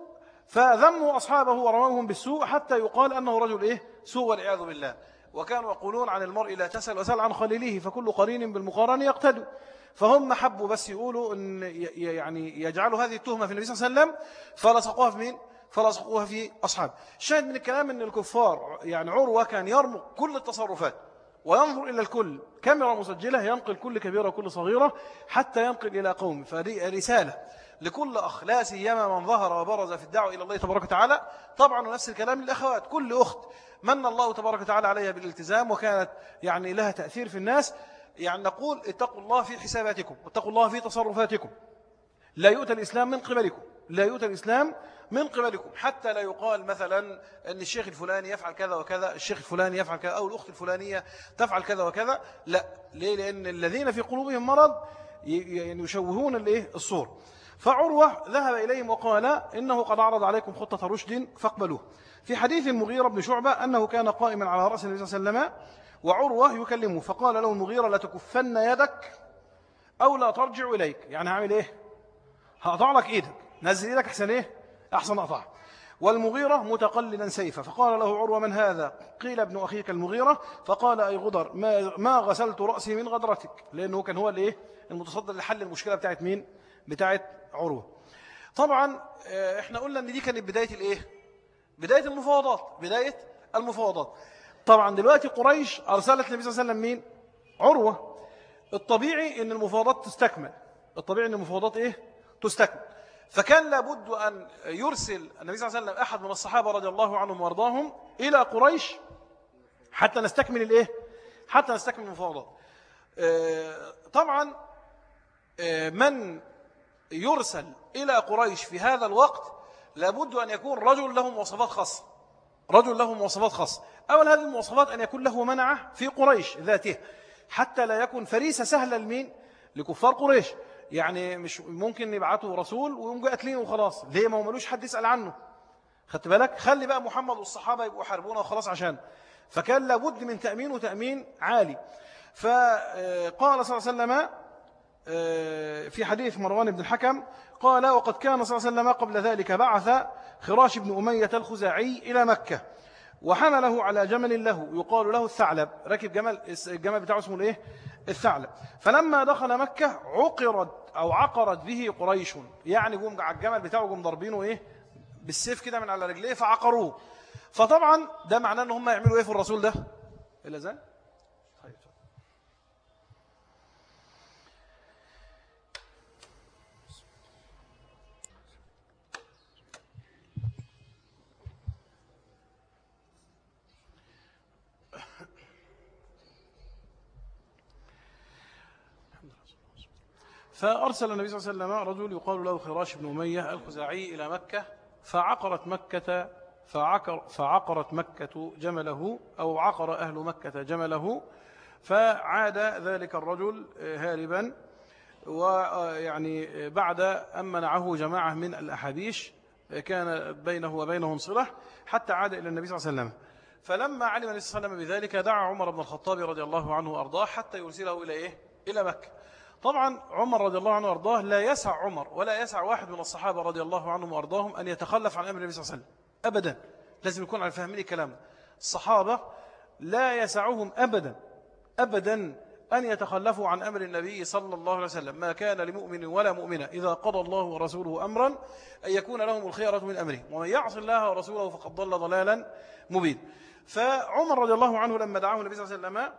فذموا أصحابه ورموهم بالسوء حتى يقال أنه رجل إيه؟ سوء والعياذ بالله. وكانوا يقولون عن المرء لا تسأل وسأل عن خليله فكل قرين بالمقارن يقتدوا. فهم حبوا بس يقولوا أن يعني يجعلوا هذه التهمة في النبي صلى الله عليه وسلم فلصقوها في مين؟ فلصقوها في أصحاب الشاهد من الكلام أن الكفار يعني عروة كان يرمق كل التصرفات. وينظر إلى الكل. كاميرا مسجلة ينقل كل كبيرة وكل صغيرة حتى ينقل إلى قوم. فهذه رسالة لكل أخ لا سيما من ظهر وبرز في الدعوة إلى الله تبارك وتعالى. طبعا نفس الكلام للأخوات. كل أخت من الله تبارك وتعالى عليها بالالتزام وكانت يعني لها تأثير في الناس. يعني نقول اتقوا الله في حساباتكم واتقوا الله في تصرفاتكم. لا يؤتى الإسلام من قبلكم. لا يؤتى الإسلام من قبلكم. حتى لا يقال مثلا أن الشيخ الفلاني يفعل كذا وكذا الشيخ الفلاني يفعل كذا أو الأخت الفلانية تفعل كذا وكذا. لا. ليه؟ لأن الذين في قلوبهم مرض يعني يشوهون الإيه؟ الصور. فعروة ذهب إليهم وقال إنه قد عرض عليكم خطة رشد فاقبلوه. في حديث المغيرة بن شعبة أنه كان قائما على رأس النبي صلى الله عليه وسلم وعروة يكلمه فقال له المغيرة لا تكفن يدك أو لا ترجع إليك. يعني هعمل إيه؟ هقطع لك إيدك. نزل إيدك أحسن إيه؟ أحسن أطع والمغيرة متقللا سيفا. فقال له عروة من هذا؟ قيل ابن أخيك المغيرة. فقال أي غدر ما, ما غسلت رأسي من غدرتك؟ لأنه كان هو الإيه؟ المتصدر لحل المشكلة بتاعت مين؟ بتاعت عروة. طبعا آه، إحنا قلنا إن دي كانت بداية الإيه؟ بداية المفاوضات بداية المفاوضات. طبعا دلوقتي قريش أرسلت النبي صلى الله عليه وسلم مين؟ عروة. الطبيعي إن المفاوضات تستكمل. الطبيعي إن المفاوضات إيه؟ تستكمل. فكان لابد أن يرسل النبي صلى الله عليه وسلم أحد من الصحابة رضي الله عنهم وأرضاهم إلى قريش حتى نستكمل الإيه؟ حتى نستكمل المفاوضات آه، طبعا آه، من يرسل إلى قريش في هذا الوقت لابد أن يكون رجل له مواصفات خاصة. رجل له مواصفات خاصة. أول هذه المواصفات أن يكون له منعة في قريش ذاته حتى لا يكون فريسة سهلة لمين؟ لكفار قريش. يعني مش ممكن يبعثوا رسول ويقوم قاتلين وخلاص. ليه؟ ما هو ملوش حد يسأل عنه. خدت بالك؟ خلي بقى محمد والصحابة يبقوا حاربونا وخلاص عشان. فكان لابد من تأمين وتأمين عالي. فقال صلى الله عليه وسلم آه، في حديث مروان بن الحكم قال وقد كان صلى الله عليه وسلم قبل ذلك بعث خراش بن أمية الخزاعي إلى مكة وحمله على جمل له يقال له الثعلب. ركب جمل الجمل بتاعه اسمه الإيه؟ الثعلب. فلما دخل مكة عقرت أو عقرت به قريش. يعني جم على الجمل بتاعه جم ضاربينه إيه؟ بالسيف كده من على رجليه فعقروه. فطبعا ده معناه إن هم يعملوا إيه في الرسول ده؟ إلا زال فأرسل النبي صلى الله عليه وسلم رجل يقال له خراش بن أمية الخزاعي إلى مكة فعقرت مكة فعقر فعقرت مكة جمله أو عقر أهل مكة جمله فعاد ذلك الرجل هاربا ويعني بعد أن منعه جماعة من الأحابيش كان بينه وبينهم صلح حتى عاد إلى النبي صلى الله عليه وسلم فلما علم النبي صلى الله عليه وسلم بذلك دعا عمر بن الخطاب رضي الله عنه وأرضاه حتى يرسله إلى إيه؟ إلى مكة طبعا عمر رضي الله عنه وأرضاه لا يسع عمر ولا يسع واحد من الصحابة رضي الله عنهم وأرضاهم أن يتخلف عن أمر النبي صلى الله عليه وسلم. أبدا. لازم يكون على فهمين الكلام. الصحابة لا يسعهم أبدا. أبدا أن يتخلفوا عن أمر النبي صلى الله عليه وسلم. ما كان لمؤمن ولا مؤمنة. إذا قضى الله ورسوله أمرا أن يكون لهم الخيرة من أمره. ومن يعص الله ورسوله فقد ضل ضلالا مبين. فعمر رضي الله عنه لما دعاه النبي صلى الله عليه وسلم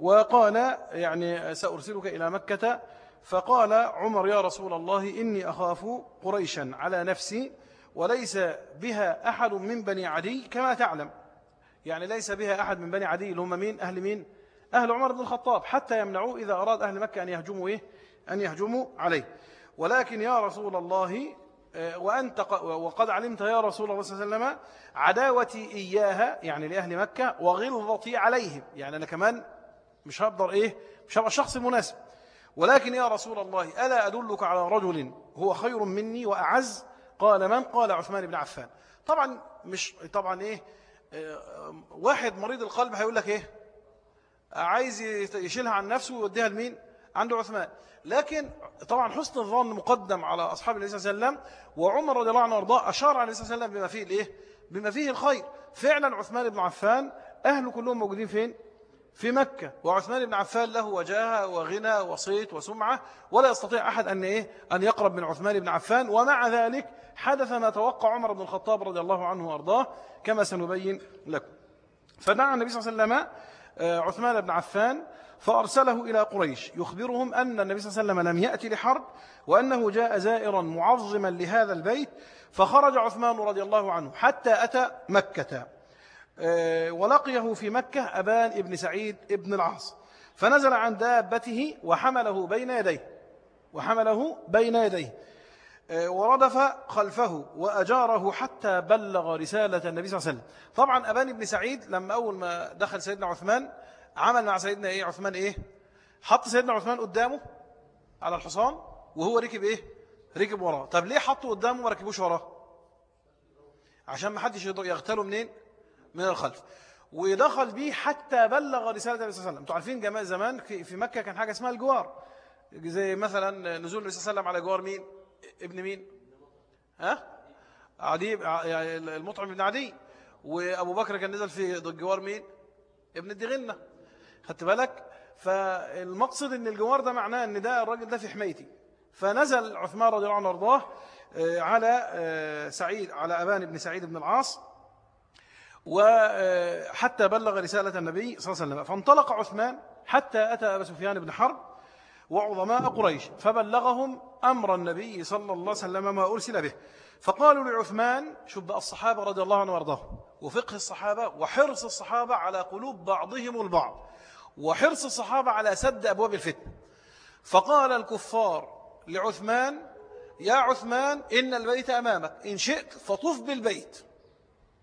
وقال يعني سأرسلك إلى مكة فقال عمر يا رسول الله إني أخاف قريشا على نفسي وليس بها أحد من بني عدي كما تعلم. يعني ليس بها أحد من بني عدي اللي هم مين؟ أهل مين؟ أهل عمر بن الخطاب حتى يمنعوه إذا أراد أهل مكة أن يهجموا إيه؟ أن يهجموا عليه. ولكن يا رسول الله آه، وأنت وقد علمت يا رسول الله صلى الله عليه وسلم عداوتي إياها يعني لأهل مكة وغلظتي عليهم. يعني أنا كمان مش هقدر إيه مش هبقى الشخص المناسب ولكن يا رسول الله ألا أدلك على رجل هو خير مني وأعز؟ قال من؟ قال عثمان بن عفان. طبعا مش طبعا إيه آه، واحد مريض القلب هيقول لك إيه عايز يشيلها عن نفسه ويوديها لمين؟ عنده عثمان. لكن طبعا حسن الظن مقدم على أصحاب النبي صلى الله عليه وسلم وعمر رضي الله عنه وأرضاه أشار على النبي صلى الله عليه وسلم بما فيه الإيه؟ بما فيه الخير. فعلا عثمان بن عفان أهله كلهم موجودين فين؟ في مكة وعثمان بن عفان له وجاهة وغنى وصيت وسمعة ولا يستطيع أحد أن, إيه؟ أن يقرب من عثمان بن عفان. ومع ذلك حدث ما توقع عمر بن الخطاب رضي الله عنه وأرضاه كما سنبين لكم. فدعا النبي صلى الله عليه وسلم آه، عثمان بن عفان فأرسله إلى قريش يخبرهم أن النبي صلى الله عليه وسلم لم يأتي لحرب وأنه جاء زائرا معظما لهذا البيت فخرج عثمان رضي الله عنه حتى أتى مكة. ولقيه في مكة أبان ابن سعيد ابن العاص. فنزل عن دابته وحمله بين يديه وحمله بين يديه آه، وردف خلفه وأجاره حتى بلغ رسالة النبي صلى الله عليه وسلم. طبعا أبان ابن سعيد لما أول ما دخل سيدنا عثمان عمل مع سيدنا إيه؟ عثمان إيه؟ حط سيدنا عثمان قدامه على الحصان وهو ركب إيه؟ ركب وراه. طب ليه حطه قدامه ما ركبوش وراه؟ عشان ما حدش يغتاله منين؟ من الخلف. ودخل به حتى بلغ رسالة النبي صلى الله عليه وسلم. أنتوا عارفين زمان في مكة كان حاجة اسمها الجوار. زي مثلا نزول النبي صلى الله عليه وسلم على جوار مين؟ ابن مين؟ ها؟ عدي المطعم بن عدي. وأبو بكر كان نزل في جوار مين؟ ابن الدغنة. خدت بالك؟ فالمقصد إن الجوار ده معناه إن ده الراجل ده في حمايتي. فنزل عثمان رضي الله عنه وأرضاه آه، على آه، سعيد على أبان بن سعيد بن العاص. وحتى بلغ رسالة النبي صلى الله عليه وسلم. فانطلق عثمان حتى أتى أبا سفيان بن حرب وعظماء قريش فبلغهم أمر النبي صلى الله عليه وسلم ما أرسل به. فقالوا لعثمان شب الصحابة رضي الله عنه وأرضاهم وفقه الصحابة وحرص الصحابة على قلوب بعضهم البعض وحرص الصحابة على سد أبواب الفتن. فقال الكفار لعثمان يا عثمان إن البيت أمامك إن شئت فطف بالبيت.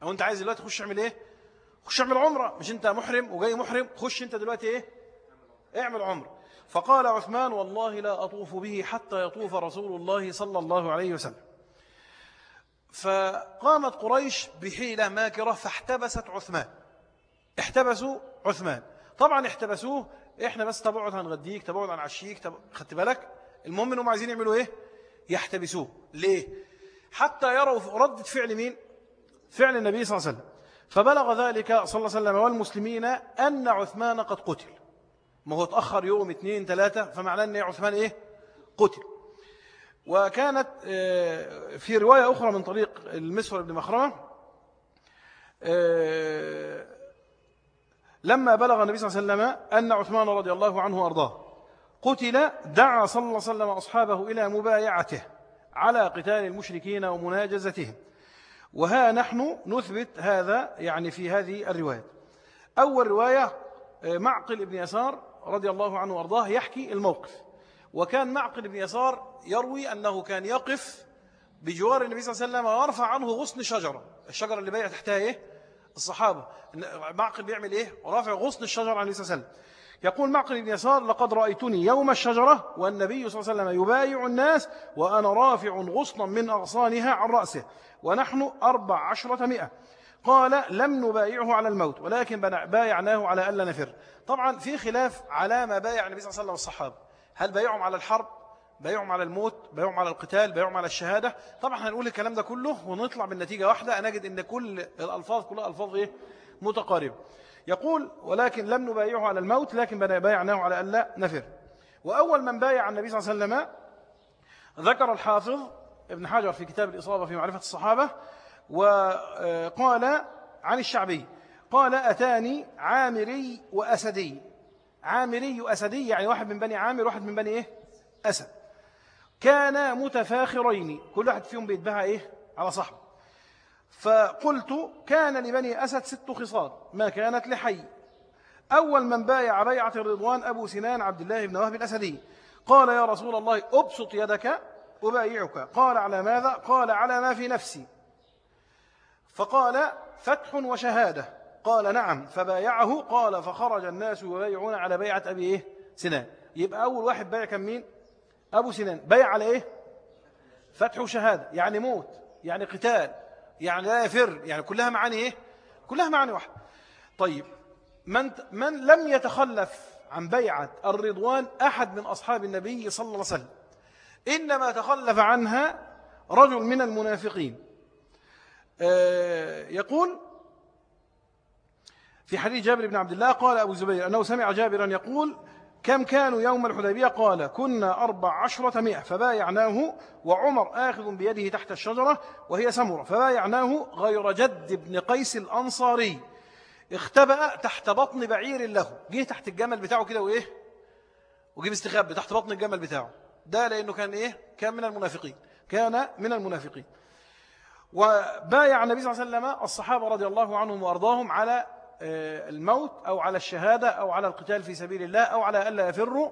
أو أنت عايز دلوقتي تخش اعمل إيه؟ خش اعمل عمرة. مش أنت محرم وجاي محرم خش أنت دلوقتي إيه؟ اعمل عمرة. فقال عثمان والله لا أطوف به حتى يطوف رسول الله صلى الله عليه وسلم. فقامت قريش بحيلة ماكرة فاحتبست عثمان. احتبسوا عثمان. طبعا احتبسوه. إحنا بس تبعد هنغديك تبعد عن عشيك تبعد خدت بالك؟ المهم إنهم عايزين يعملوا إيه؟ يحتبسوه. ليه؟ حتى يروا ردة فعل مين؟ فعل النبي صلى الله عليه وسلم. فبلغ ذلك صلى الله عليه وسلم والمسلمين أن عثمان قد قتل. ما هو تأخر يوم اثنين ثلاثة فمعناه أن عثمان إيه؟ قتل. وكانت آه، في رواية أخرى من طريق المسور بن مخرمة آه، لما بلغ النبي صلى الله عليه وسلم أن عثمان رضي الله عنه وأرضاه قتل دعا صلى الله عليه وسلم أصحابه إلى مبايعته على قتال المشركين ومناجزتهم. وها نحن نثبت هذا يعني في هذه الرواية. أول رواية آه، معقل ابن يسار رضي الله عنه وأرضاه يحكي الموقف. وكان معقل بن يسار يروي أنه كان يقف بجوار النبي صلى الله عليه وسلم ويرفع عنه غصن شجرة. الشجرة اللي بيع تحتها إيه؟ الصحابة. معقل بيعمل إيه؟ ورافع غصن الشجرة عن النبي صلى الله عليه وسلم. يقول معقل بن يسار لقد رأيتني يوم الشجرة والنبي صلى الله عليه وسلم يبايع الناس وأنا رافع غصنا من أغصانها عن رأسه ونحن أربع عشرة مئة قال لم نبايعه على الموت ولكن بايعناه على ألا نفر طبعا في خلاف على ما بايع النبي صلى الله عليه وسلم والصحابة هل بايعهم على الحرب؟ بايعهم على الموت؟ بايعهم على القتال؟ بايعهم على الشهادة؟ طبعا هنقول الكلام ده كله ونطلع بالنتيجة واحدة نجد إن كل الألفاظ كلها ألفاظ إيه؟ متقاربة. يقول ولكن لم نبايعه على الموت لكن بايعناه على ألا نفر. وأول من بايع النبي صلى الله عليه وسلم ذكر الحافظ ابن حجر في كتاب الإصابة في معرفة الصحابة وقال عن الشعبي قال أتاني عامري وأسدي. عامري وأسدي يعني واحد من بني عامر واحد من بني إيه؟ أسد. كانا متفاخرين. كل واحد فيهم بيتباهى إيه؟ على صاحبه. فقلت كان لبني أسد ست خصال ما كانت لحي. أول من بايع بيعة الرضوان أبو سنان عبد الله بن وهب الأسدي. قال يا رسول الله أبسط يدك أبايعك. قال على ماذا؟ قال على ما في نفسي. فقال فتح وشهادة. قال نعم فبايعه. قال فخرج الناس يبايعون على بيعة أبي إيه؟ سنان. يبقى أول واحد بايع كان مين؟ أبو سنان. بايع على إيه؟ فتح وشهادة. يعني موت يعني قتال. يعني لا يفر. يعني كلها معاني إيه؟ كلها معاني واحدة. طيب من, من لم يتخلف عن بيعة الرضوان أحد من أصحاب النبي صلى الله عليه وسلم. إنما تخلف عنها رجل من المنافقين. آه، يقول في حديث جابر بن عبد الله قال أبو زبير أنه سمع جابرا يقول كم كانوا يوم الحديبية؟ قال كنا أربع عشرة مئة. فبايعناه وعمر آخذ بيده تحت الشجرة وهي سمرة فبايعناه غير جد بن قيس الأنصاري. اختبأ تحت بطن بعير له. جه تحت الجمل بتاعه كده وإيه؟ وجيب استخبى تحت بطن الجمل بتاعه. ده لأنه كان إيه؟ كان من المنافقين. كان من المنافقين. وبايع النبي صلى الله عليه وسلم الصحابة رضي الله عنهم وأرضاهم على الموت أو على الشهادة أو على القتال في سبيل الله أو على ألا يفروا.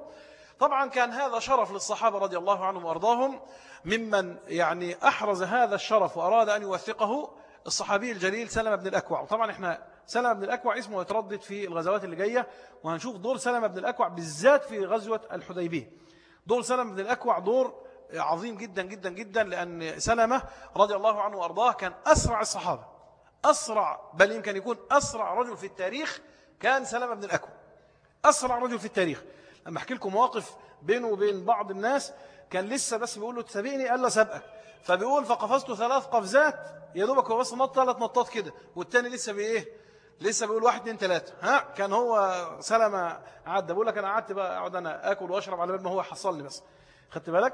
طبعا كان هذا شرف للصحابة رضي الله عنهم وأرضاهم ممن يعني أحرز هذا الشرف وأراد أن يوثقه الصحابي الجليل سلمة بن الأكوع. وطبعا إحنا سلمة بن الأكوع اسمه يتردد في الغزوات اللي جاية وهنشوف دور سلمة بن الأكوع بالذات في غزوة الحديبية. دور سلمة بن الأكوع دور عظيم جدا جدا جدا لأن سلمة رضي الله عنه وأرضاه كان أسرع الصحابة. أسرع بل يمكن يكون أسرع رجل في التاريخ كان سلمة بن الأكوى أسرع رجل في التاريخ. لما أحكي لكم مواقف بينه وبين بعض الناس كان لسه بس بيقول له تسابقني قال له سابقك. فبيقول فقفزت ثلاث قفزات يا دوبك هو بس نط ثلاث نطات كده والتاني لسه بايه لسه بيقول واحد اثنين ثلاثة ها؟ كان هو سلمة عدى بقول لك أنا قعدت بقى أقعد أنا آكل وأشرب على بال ما هو حصلني بس. خدت بالك؟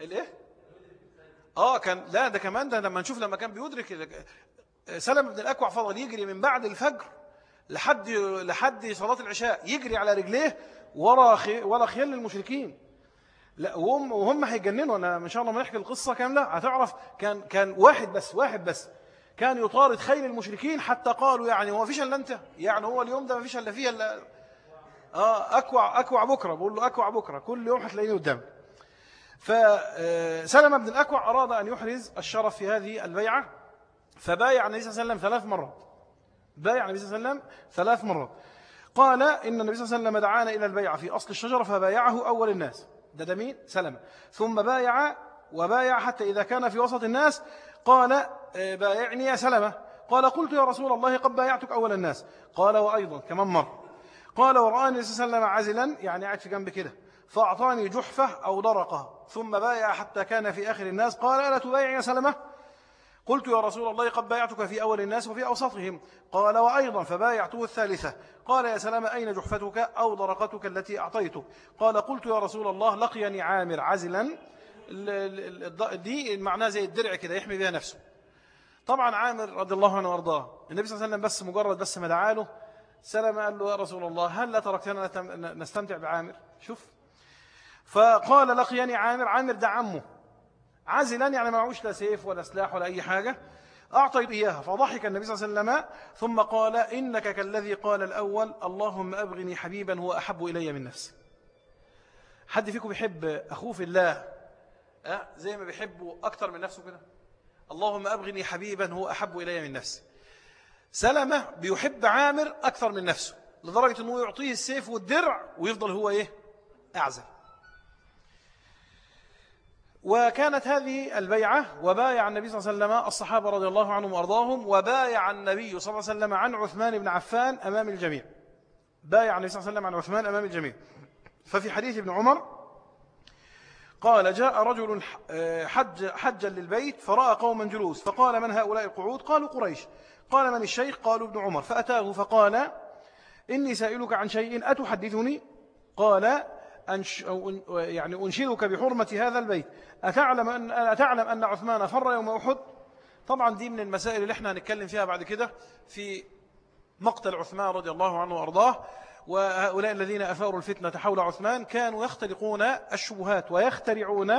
الإيه؟ آه كان لا ده كمان ده لما نشوف لما كان بيدرك سلم بن الأكوع فضل يجري من بعد الفجر لحد لحد صلاة العشاء يجري على رجليه ورا ورا خيال المشركين. لا وهم وهم هيجننوا. أنا إن شاء الله ما نحكي القصة كاملة هتعرف كان كان واحد بس واحد بس كان يطارد خيل المشركين حتى قالوا يعني هو فيش إلا أنت يعني هو اليوم ده ما فيش إلا فيه إلا آه أكوع أكوع بكرة بقول له أكوع بكرة كل يوم هتلاقيني قدامك فسلمة بن الأكوع أراد أن يحرز الشرف في هذه البيعة. فبايع النبي صلى الله عليه وسلم ثلاث مرات. بايع النبي صلى الله عليه وسلم ثلاث مرات. قال إن النبي صلى الله عليه وسلم دعانا إلى البيعة في أصل الشجرة فبايعه أول الناس. ده دمين سلمة. ثم بايع وبايع حتى إذا كان في وسط الناس. قال آه، بايعني يا سلمة. قال قلت يا رسول الله قد بايعتك أول الناس. قال وأيضا. كمان مرة. قال ورآني صلى الله عليه وسلم عازلا. يعني قاعد في جنب كده. فأعطاني جحفة أو درقة. ثم بايع حتى كان في آخر الناس. قال ألا تبايع يا سلمة؟ قلت يا رسول الله قد بايعتك في أول الناس وفي أوسطهم. قال وأيضا فبايعته الثالثة. قال يا سلام أين جحفتك أو ضرقتك التي أعطيتك؟ قال قلت يا رسول الله لقيني عامر عزلا دي معناه زي الدرع كده يحمي بها نفسه. طبعا عامر رضي الله عنه وأرضاه. النبي صلى الله عليه وسلم بس مجرد بس ما دعاله سلم قال له يا رسول الله هل لا تركتنا نستمتع بعامر؟ شوف. فقال لقيني عامر. عامر ده عمه. عزلا يعني ما معوش لا سيف ولا سلاح ولا أي حاجة. أعطيت إياها فضحك النبي صلى الله عليه وسلم ثم قال إنك كالذي قال الأول اللهم أبغني حبيبا هو أحب إلي من نفسي. حد فيكم بيحب أخوه في الله؟ أه؟ زي ما بيحبه أكتر من نفسه كده. اللهم أبغني حبيبا هو أحب إلي من نفسي. سلمة بيحب عامر أكثر من نفسه لدرجة أنه يعطيه السيف والدرع ويفضل هو إيه؟ أعزل. وكانت هذه البيعة وبايع النبي صلى الله عليه وسلم الصحابة رضي الله عنهم وأرضاهم وبايع النبي صلى الله عليه وسلم عن عثمان بن عفان أمام الجميع. بايع النبي صلى الله عليه وسلم عن عثمان أمام الجميع. ففي حديث ابن عمر قال جاء رجل حج حجا للبيت فرأى قوما جلوس فقال من هؤلاء القعود؟ قالوا قريش. قال من الشيخ؟ قالوا ابن عمر. فأتاه فقال إني سائلك عن شيء أتحدثني؟ قال أنش يعني أنشدك بحرمة هذا البيت. أتعلم أن, أتعلم أن عثمان فر يوم أحد؟ طبعا دي من المسائل اللي إحنا هنتكلم فيها بعد كده في مقتل عثمان رضي الله عنه وأرضاه. وهؤلاء الذين أثاروا الفتنة حول عثمان كانوا يختلقون الشبهات ويخترعون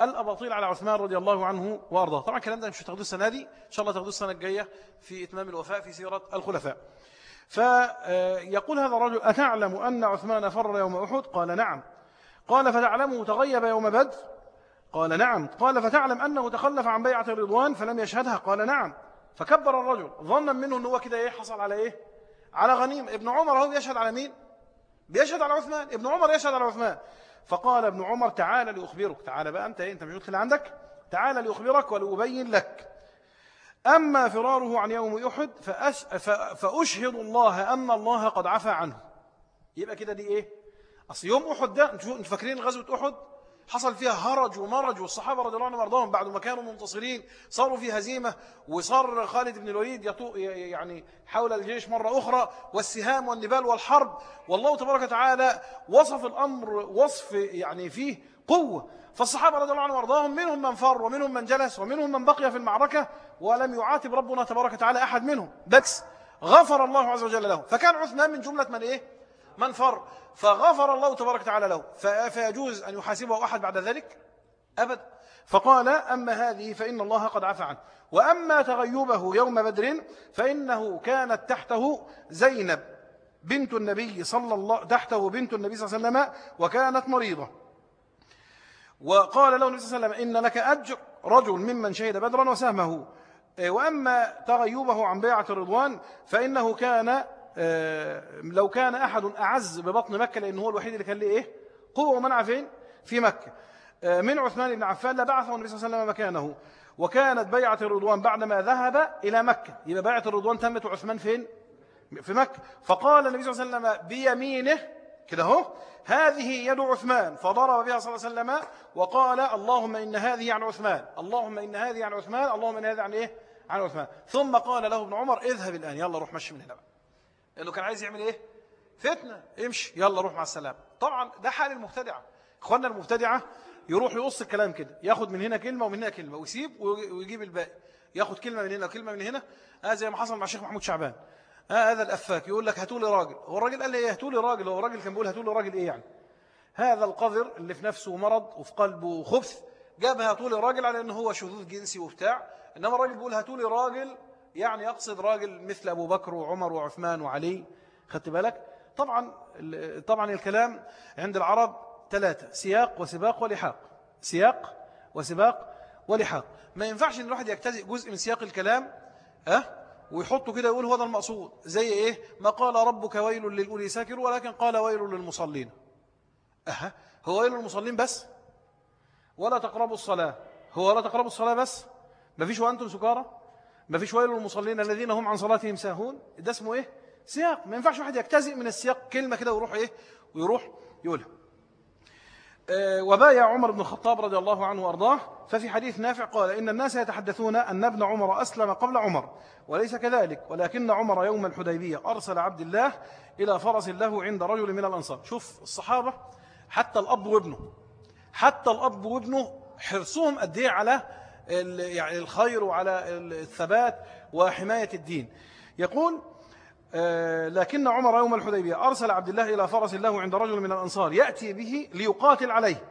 الأباطيل على عثمان رضي الله عنه وأرضاه. طبعا الكلام ده مش هتاخدوه السنة دي. إن شاء الله تاخدوه السنة الجاية في إتمام الوفاء في سيرة الخلفاء. فيقول هذا الرجل أتعلم أن عثمان فر يوم أحد؟ قال نعم. قال فتعلمه تغيب يوم بدر؟ قال نعم. قال فتعلم أنه تخلف عن بيعة الرضوان فلم يشهدها؟ قال نعم. فكبر الرجل. ظنا منه أنه كده إيه؟ حصل على إيه؟ على غنيم ابن عمر هو يشهد على مين؟ بيشهد على عثمان. ابن عمر يشهد على عثمان. فقال ابن عمر تعال لأخبرك. تعال بقى أنت إيه؟ أنت مش مدخل عندك؟ تعال لأخبرك ولأبين لك. أما فراره عن يوم أحد فأش... فأشهد الله أن الله قد عفى عنه. يبقى كده دي إيه؟ أصل يوم أحد ده أنتوا فاكرين غزوة أحد؟ حصل فيها هرج ومرج والصحابة رضي الله عنهم وأرضاهم بعد ما كانوا منتصرين صاروا في هزيمة وصار خالد بن الوليد يطو يعني حول الجيش مرة أخرى والسهام والنبال والحرب. والله تبارك وتعالى وصف الأمر وصف يعني فيه قوة. فالصحابة رضي الله عنهم وأرضاهم منهم من فر ومنهم من جلس ومنهم من بقي في المعركة ولم يعاتب ربنا تبارك وتعالى أحد منهم. بس غفر الله عز وجل له. فكان عثمان من جملة من إيه؟ من فر. فغفر الله تبارك وتعالى له. فيجوز أن يحاسبه أحد بعد ذلك؟ أبدا فقال أما هذه فإن الله قد عفى عنه. وأما تغيبه يوم بدر فإنه كانت تحته زينب بنت النبي صلى الله تحته بنت النبي صلى الله عليه وسلم وكانت مريضة. وقال له النبي صلى الله عليه وسلم إن لك أجر رجل ممن شهد بدرا وسهمه. وأما تغيبه عن بيعة الرضوان فإنه كان آه، لو كان أحد أعز ببطن مكة لأنه هو الوحيد اللي كان ليه إيه؟ قوة ومنع فين؟ في مكة. آه، من عثمان بن عفان لبعثه النبي صلى الله عليه وسلم مكانه. وكانت بيعة الرضوان بعدما ذهب إلى مكة. يبقى بيعة الرضوان تمت وعثمان فين؟ في مكة. فقال النبي صلى الله عليه وسلم بيمينه كده هو هذه يد عثمان. فضرب بها صلى الله عليه وسلم وقال اللهم إن هذه عن عثمان. اللهم إن هذه عن عثمان. اللهم إن هذه عن إيه؟ عن عثمان ثم قال له ابن عمر اذهب الآن يلا روح مشي من هنا بقى. لأنه كان عايز يعمل إيه؟ فتنة. امشي يلا روح مع السلامة. طبعا ده حال المبتدعة. إخواننا المبتدعة يروح يقص الكلام كده. ياخد من هنا كلمة ومن هنا كلمة ويسيب ويجيب الباقي. ياخد كلمة من هنا وكلمة من هنا. هذا زي ما حصل مع الشيخ محمود شعبان. هذا الأفاك. يقول لك هاتوا لي راجل. هو الراجل قال لي إيه؟ هاتوا لي راجل. هو الراجل كان بيقول هاتوا لي راجل إيه يعني؟ هذا القذر اللي في نفسه مرض وفي قلبه خبث. جابها هاتوا لي راجل على إنه هو شذوذ جنسي وبتاع إنما الراجل بيقول هاتوا لي راجل يعني يقصد راجل مثل أبو بكر وعمر وعثمان وعلي خدت بالك؟ طبعا طبعا الكلام عند العرب ثلاثة سياق وسباق ولحاق سياق وسباق ولحاق. ما ينفعش إن الواحد يجتزئ جزء من سياق الكلام أه؟ ويحطه كده يقول هو ده المقصود زي إيه؟ ما قال ربك ويل للأولي ساكر ولكن قال ويل للمصلين. أه هو ويل للمصلين بس؟ ولا تقربوا الصلاة. هو ولا تقربوا الصلاة بس؟ ما فيش وأنتم سكارى؟ ما فيش ويل للمصلين الذين هم عن صلاتهم ساهون؟ ده اسمه إيه؟ سياق. ما ينفعش واحد يجتزئ من السياق كلمة كده ويروح إيه؟ ويروح يقولها. آه، وبايع عمر بن الخطاب رضي الله عنه وأرضاه. ففي حديث نافع قال إن الناس يتحدثون أن ابن عمر أسلم قبل عمر وليس كذلك ولكن عمر يوم الحديبية أرسل عبد الله إلى فرس له عند رجل من الأنصار. شوف الصحابة حتى الأب وابنه. حتى الأب وابنه حرصهم قد إيه على يعني الخير وعلى الثبات وحماية الدين. يقول آه، لكن عمر يوم الحديبية أرسل عبد الله إلى فرس له عند رجل من الأنصار يأتي به ليقاتل عليه.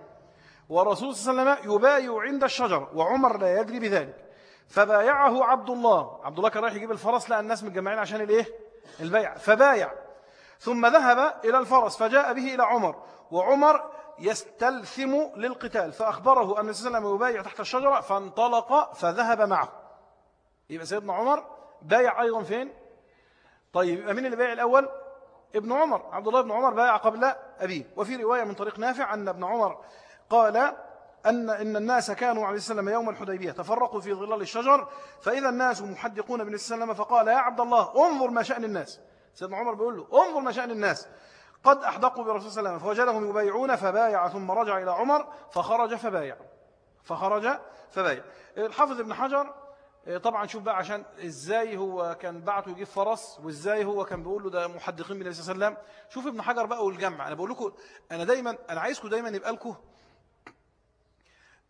والرسول صلى الله عليه وسلم يبايع عند الشجر وعمر لا يدري بذلك. فبايعه عبد الله. عبد الله كان رايح يجيب الفرس لأن الناس متجمعين عشان الإيه؟ البيع. فبايع. ثم ذهب إلى الفرس فجاء به إلى عمر. وعمر يستلثم للقتال. فأخبره أن النبي صلى الله عليه وسلم يبايع تحت الشجرة فانطلق فذهب معه. يبقى سيدنا عمر بايع أيضا فين؟ طيب يبقى مين اللي بايع الأول؟ ابن عمر عبد الله بن عمر بايع قبل أبيه. وفي رواية من طريق نافع أن ابن عمر قال أن إن الناس كانوا عليه السلام يوم الحديبية تفرقوا في ظلال الشجر فإذا الناس محدقون بن السلام فقال يا عبد الله انظر ما شأن الناس. سيدنا عمر بيقول له انظر ما شأن الناس. قد أحدقوا برسول صلى الله عليه وسلم فوجدهم يبايعون فبايع ثم رجع إلى عمر فخرج فبايع. فخرج فبايع. الحافظ ابن حجر طبعا شوف بقى عشان إزاي هو كان بعته يجيب فرس وإزاي هو كان بيقول له ده محدقين من النبي صلى الله عليه وسلم. شوف ابن حجر بقى والجمع. أنا بقول لكم أنا دايما أنا عايزكم دايما يبقى لكم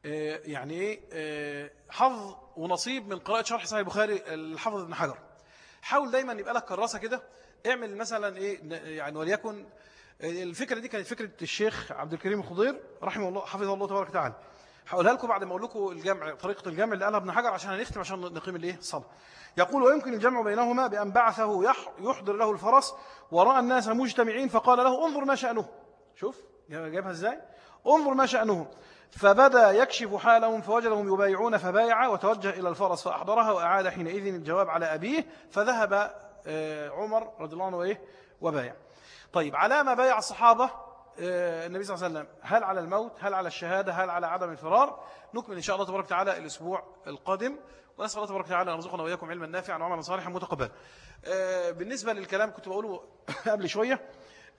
آه، يعني إيه آه، حظ ونصيب من قراءة شرح صحيح البخاري الحافظ ابن حجر. حاول دايما يبقى لك كراسة كده اعمل مثلا إيه يعني وليكن الفكرة دي كانت فكرة الشيخ عبد الكريم الخضير رحمه الله حفظه الله تبارك وتعالى. هقولها لكم بعد ما أقول لكم الجمع طريقة الجمع اللي قالها ابن حجر عشان هنختم عشان نقيم الإيه الصلاة. يقول ويمكن الجمع بينهما بأن بعثه يحضر له الفرس ورأى الناس مجتمعين فقال له انظر ما شأنه شوف جابها إزاي؟ انظر ما شأنه فبدأ يكشف حالهم فوجدهم يبايعون فبايع وتوجه إلى الفرس فأحضرها وأعاد حينئذ الجواب على أبيه فذهب عمر رضي الله عنه إيه؟ وبايع. طيب على ما بايع الصحابة آه، النبي صلى الله عليه وسلم هل على الموت؟ هل على الشهادة؟ هل على عدم الفرار؟ نكمل إن شاء الله تبارك وتعالى الأسبوع القادم. ونسأل الله تبارك وتعالى أن يرزقنا وإياكم علما نافعا وعملا صالحا متقبلا. آه، بالنسبة للكلام كنت بقوله قبل شوية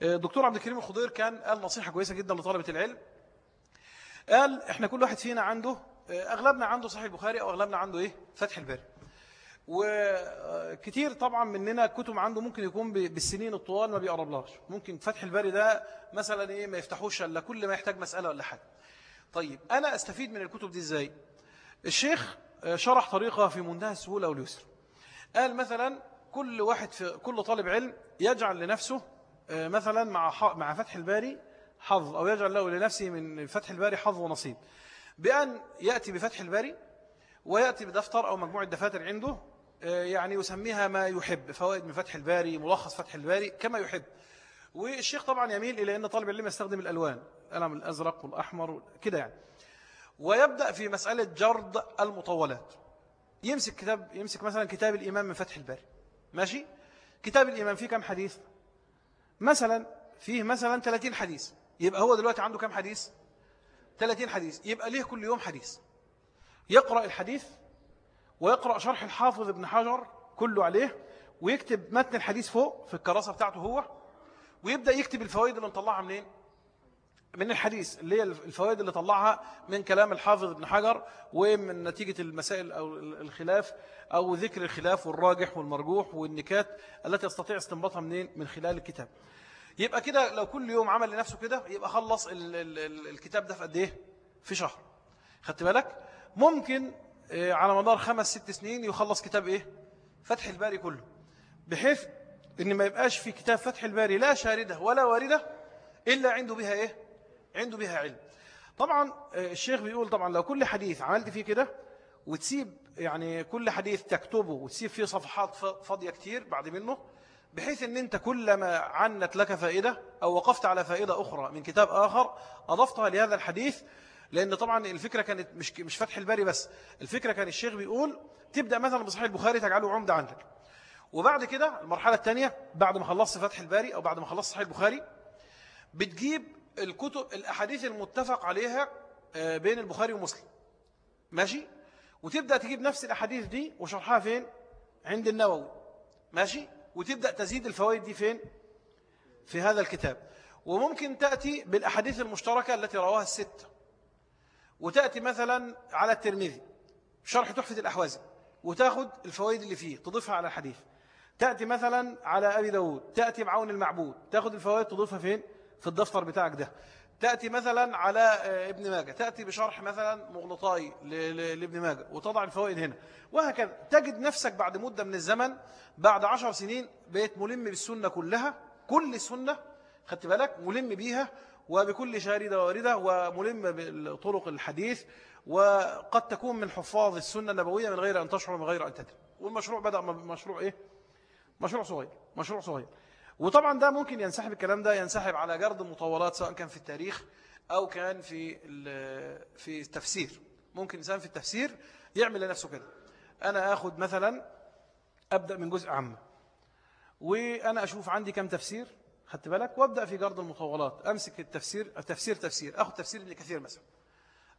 الدكتور عبد الكريم الخضير كان قال نصيحة كويسة جدا لطلبة العلم. قال إحنا كل واحد فينا عنده أغلبنا عنده صحيح البخاري أو أغلبنا عنده إيه؟ فتح الباري. وكتير طبعا مننا كتب عنده ممكن يكون بالسنين الطوال ما بيقربلهاش. ممكن فتح الباري ده مثلا إيه ما يفتحوش إلا كل ما يحتاج مسألة ولا حاجة. طيب أنا أستفيد من الكتب دي إزاي؟ الشيخ شرح طريقة في منتهى السهولة واليسر. قال مثلا كل واحد في كل طالب علم يجعل لنفسه مثلا مع مع فتح الباري حظ أو يجعل له لنفسه من فتح الباري حظ ونصيب. بأن يأتي بفتح الباري ويأتي بدفتر أو مجموعة دفاتر عنده آه، يعني يسميها ما يحب فوائد من فتح الباري ملخص فتح الباري كما يحب. والشيخ طبعا يميل إلى أن طالب العلم يستخدم الألوان القلم الأزرق والأحمر كده يعني. ويبدأ في مسألة جرد المطولات. يمسك كتاب يمسك مثلا كتاب الإمام من فتح الباري. ماشي؟ كتاب الإمام فيه كم حديث؟ مثلا فيه مثلا 30 حديث. يبقى هو دلوقتي عنده كم حديث؟ 30 حديث. يبقى ليه كل يوم حديث؟ يقرأ الحديث ويقرأ شرح الحافظ ابن حجر كله عليه ويكتب متن الحديث فوق في الكراسة بتاعته هو ويبدأ يكتب الفوائد اللي نطلعها منين؟ من الحديث اللي هي الفوائد اللي طلعها من كلام الحافظ ابن حجر ومن نتيجة المسائل أو الخلاف أو ذكر الخلاف والراجح والمرجوح والنكات التي يستطيع استنباطها منين؟ من خلال الكتاب. يبقى كده لو كل يوم عمل لنفسه كده يبقى خلص ال ال ال الكتاب ده في قد إيه؟ في شهر. خدت بالك؟ ممكن على مدار خمس ست سنين يخلص كتاب إيه؟ فتح الباري كله. بحيث إن ما يبقاش في كتاب فتح الباري لا شاردة ولا واردة إلا عنده بها إيه؟ عنده بها علم. طبعا آه، الشيخ بيقول طبعا لو كل حديث عملت فيه كده وتسيب يعني كل حديث تكتبه وتسيب فيه صفحات فاضية كتير بعد منه بحيث أن أنت كلما عنت لك فائدة أو وقفت على فائدة أخرى من كتاب آخر أضفتها لهذا الحديث لأن طبعا الفكرة كانت مش مش فتح الباري بس الفكرة كان الشيخ بيقول تبدأ مثلا بصحيح البخاري تجعله عمدة عندك. وبعد كده المرحلة الثانية بعد ما خلصت فتح الباري أو بعد ما خلصت صحيح البخاري بتجيب الكتب الأحاديث المتفق عليها آه، بين البخاري ومسلم. ماشي؟ وتبدأ تجيب نفس الأحاديث دي وشرحها فين؟ عند النووي. ماشي؟ وتبدأ تزيد الفوائد دي فين؟ في هذا الكتاب. وممكن تأتي بالأحاديث المشتركة التي رواها الستة. وتأتي مثلا على الترمذي شرح تحفة الأحوازي وتاخد الفوائد اللي فيه تضيفها على الحديث. تأتي مثلا على أبي داود تأتي بعون المعبود تاخد الفوائد تضيفها فين؟ في الدفتر بتاعك ده. تأتي مثلا على آه، ابن ماجه تأتي بشرح مثلا مغلطاي لابن ماجه وتضع الفوائد هنا. وهكذا. تجد نفسك بعد مدة من الزمن بعد عشر سنين بقيت ملم بالسنة كلها كل السنة خدت بالك؟ ملم بيها وبكل شاردة واردة وملم بطرق الحديث وقد تكون من حفاظ السنة النبوية من غير أن تشعر من غير أن تدري والمشروع بدأ مشروع إيه؟ مشروع صغير مشروع صغير. وطبعا ده ممكن ينسحب الكلام ده ينسحب على جرد المطولات سواء كان في التاريخ أو كان في في التفسير. ممكن إنسان في التفسير يعمل لنفسه كده. أنا أخذ مثلا أبدأ من جزء عام وأنا أشوف عندي كم تفسير. خدت بالك؟ وابدأ في جرد المطولات أمسك التفسير التفسير تفسير. أخذ تفسير ابن كثير مثلا.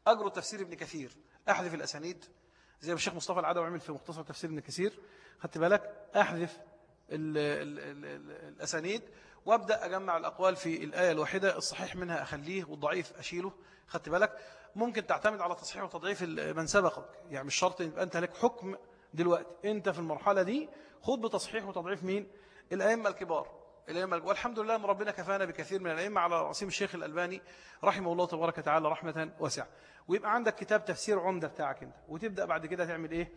أجر تفسير ابن كثير. أحذف الأسانيد. زي ما الشيخ مصطفى العدوي عمل في مختصر تفسير ابن كثير. خدت بالك؟ أحذف ال ال ال الأسانيد. وأبدأ أجمع الأقوال في الآية الواحدة. الصحيح منها أخليه والضعيف أشيله. خدت بالك؟ ممكن تعتمد على تصحيح وتضعيف من سبقك. يعني مش شرط يبقى أنت لك حكم دلوقتي. أنت في المرحلة دي خذ بتصحيح وتضعيف مين؟ الأئمة الكبار. الأئمة والحمد لله أن ربنا كفانا بكثير من الأئمة على رأسهم الشيخ الألباني رحمه الله تبارك وتعالى رحمة واسعة. ويبقى عندك كتاب تفسير عمدة بتاعك أنت. وتبدأ بعد كده تعمل إيه؟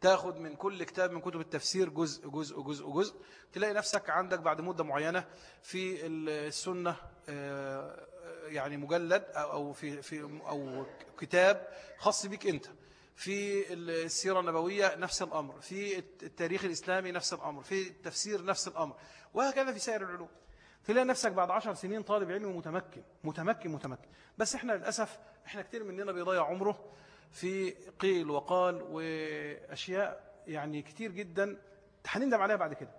تاخد من كل كتاب من كتب التفسير جزء جزء جزء جزء. تلاقي نفسك عندك بعد مدة معينة في السنة آه، يعني مجلد أو في في أو كتاب خاص بك أنت. في السيرة النبوية نفس الأمر في التاريخ الإسلامي نفس الأمر في التفسير نفس الأمر وهكذا في سائر العلوم. تلاقي نفسك بعد عشر سنين طالب علم متمكن متمكن متمكن. بس إحنا للأسف إحنا كتير مننا بيضيع عمره في قيل وقال وأشياء يعني كتير جدا هنندم عليها بعد كده.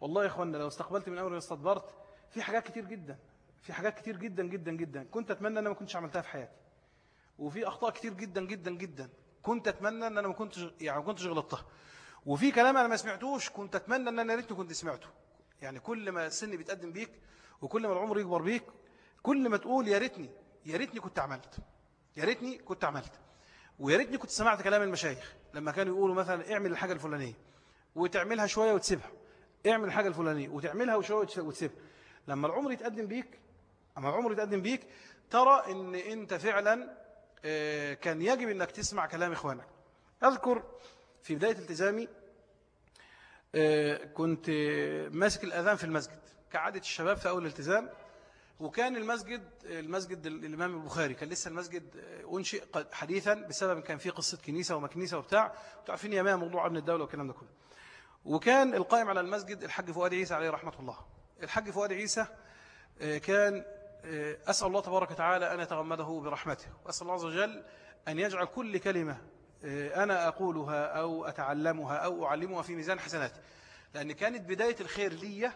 والله يا إخوانا لو استقبلت من أمر واستدبرت في حاجات كتير جدا في حاجات كتير جدا جدا جدا. كنت أتمنى أن أنا ما كنتش عملتها في حياتي. وفي أخطاء كتير جدا جدا جدا. كنت أتمنى أن أنا ما كنتش يعني ما كنتش غلطتها. وفي كلام أنا ما سمعتوش كنت أتمنى أن أنا ريتني كنت سمعته. يعني كل ما السن بيتقدم بيك وكل ما العمر يكبر بيك كل ما تقول يا ريتني يا ريتني كنت عملت. يا ريتني كنت عملت. ويا ريتني كنت سمعت كلام المشايخ. لما كانوا يقولوا مثلا اعمل الحاجة الفلانية وتعملها شوية وتسيبها. اعمل الحاجة الفلانية وتعملها وشوية وتسيبها. لما العمر يتقدم بيك أما العمر يتقدم بيك ترى إن أنت فعلا كان يجب إنك تسمع كلام إخوانك. أذكر في بداية التزامي آه، كنت ماسك الأذان في المسجد كعادة الشباب في أول الالتزام وكان المسجد المسجد الإمام البخاري كان لسه المسجد أنشئ حديثا بسبب كان فيه قصة كنيسة ومكنيسة وبتاع. تعرفين يا موضوع أبن الدولة والكلام ده كله. وكان القائم على المسجد الحاج فؤاد عيسى عليه رحمة الله. الحاج فؤاد عيسى آه، كان آه، أسأل الله تبارك وتعالى أن يتغمده برحمته وأسأل الله عز وجل أن يجعل كل كلمة آه، أنا أقولها أو أتعلمها أو أعلمها في ميزان حسناتي لأن كانت بداية الخير لي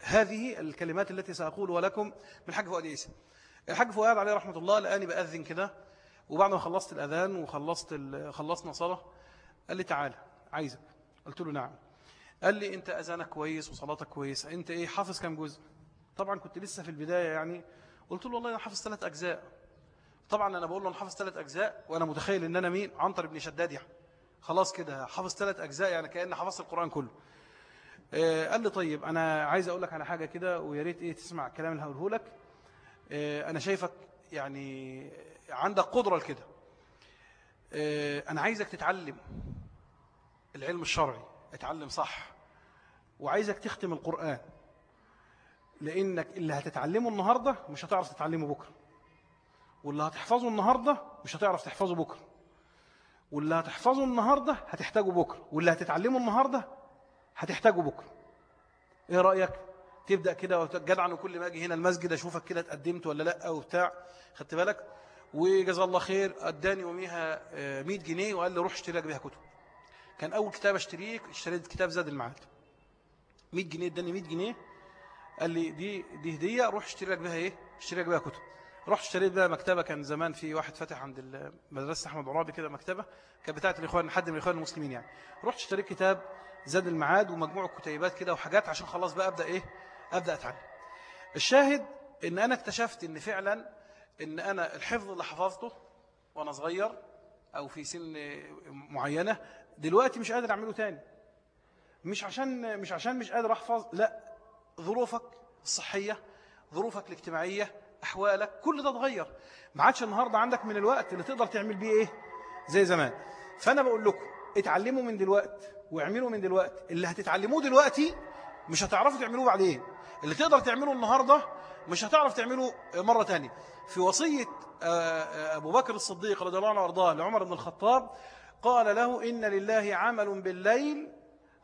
هذه الكلمات التي سأقولها لكم من الحاج فؤاد عيسى. الحاج فؤاد عليه رحمة الله لأني بأذن كده وبعد ما خلصت الأذان وخلصت خلصنا صلاة قال لي تعالى عايزك. قلت له نعم. قال لي أنت أذانك كويس وصلاتك كويسة أنت إيه حافظ كم جزء؟ طبعا كنت لسه في البداية يعني قلت له والله أنا حافظ ثلاث أجزاء. طبعا أنا بقول له أنا حافظ ثلاث أجزاء وأنا متخيل أن أنا مين؟ عنتر بن شداد يعني. خلاص كده حافظ ثلاث أجزاء يعني كأن حفظت القرآن كله. آه، قال لي طيب أنا عايز أقول لك على حاجة كده ويا ريت إيه تسمع الكلام اللي هقوله لك. آه، أنا شايفك يعني عندك قدرة لكده. آه، أنا عايزك تتعلم العلم الشرعي اتعلم صح وعايزك تختم القرآن. لأنك اللي هتتعلمه النهاردة مش هتعرف تتعلمه بكرة. واللي هتحفظه النهاردة مش هتعرف تحفظه بكرة. واللي هتحفظه النهاردة هتحتاجه بكرة. واللي هتتعلمه النهاردة هتحتاجه بكرة. إيه رأيك؟ تبدأ كده جدعا وكل ما أجي هنا المسجد أشوفك كده اتقدمت ولا لأ وبتاع. خدت بالك؟ وجزا الله خير أداني يوميها 100 آه، جنيه وقال لي روح اشتري لك بيها كتب. كان أول كتاب أشتريه اشتريت كتاب زاد المعاد 100 جنيه اداني 100 جنيه. قال لي دي دي هدية روح اشتري لك بيها إيه؟ اشتري لك بيها كتب. رحت اشتريت بقى مكتبة. كان زمان في واحد فاتح عند مدرسة أحمد عرابي كده مكتبة كانت بتاعت الإخوان حد من الإخوان المسلمين يعني. رحت اشتريت كتاب زاد المعاد ومجموعة كتيبات كده وحاجات عشان خلاص بقى أبدأ إيه؟ أبدأ أتعلم. الشاهد إن أنا اكتشفت إن فعلا إن أنا الحفظ اللي حفظته وأنا صغير أو في سن معينة دلوقتي مش قادر أعمله تاني. مش عشان مش عشان مش قادر أحفظ لأ ظروفك الصحية ظروفك الاجتماعية أحوالك كل ده اتغير. ما عادش النهاردة عندك من الوقت اللي تقدر تعمل بيه إيه؟ زي زمان. فأنا بقول لكم اتعلموا من دلوقت واعملوا من دلوقت. اللي هتتعلموه دلوقتي مش هتعرفوا تعملوه بعدين. اللي تقدر تعمله النهاردة مش هتعرف تعمله مرة تانية. في وصية أبو بكر الصديق رضي الله عنه وأرضاه لعمر بن الخطاب قال له إن لله عمل بالليل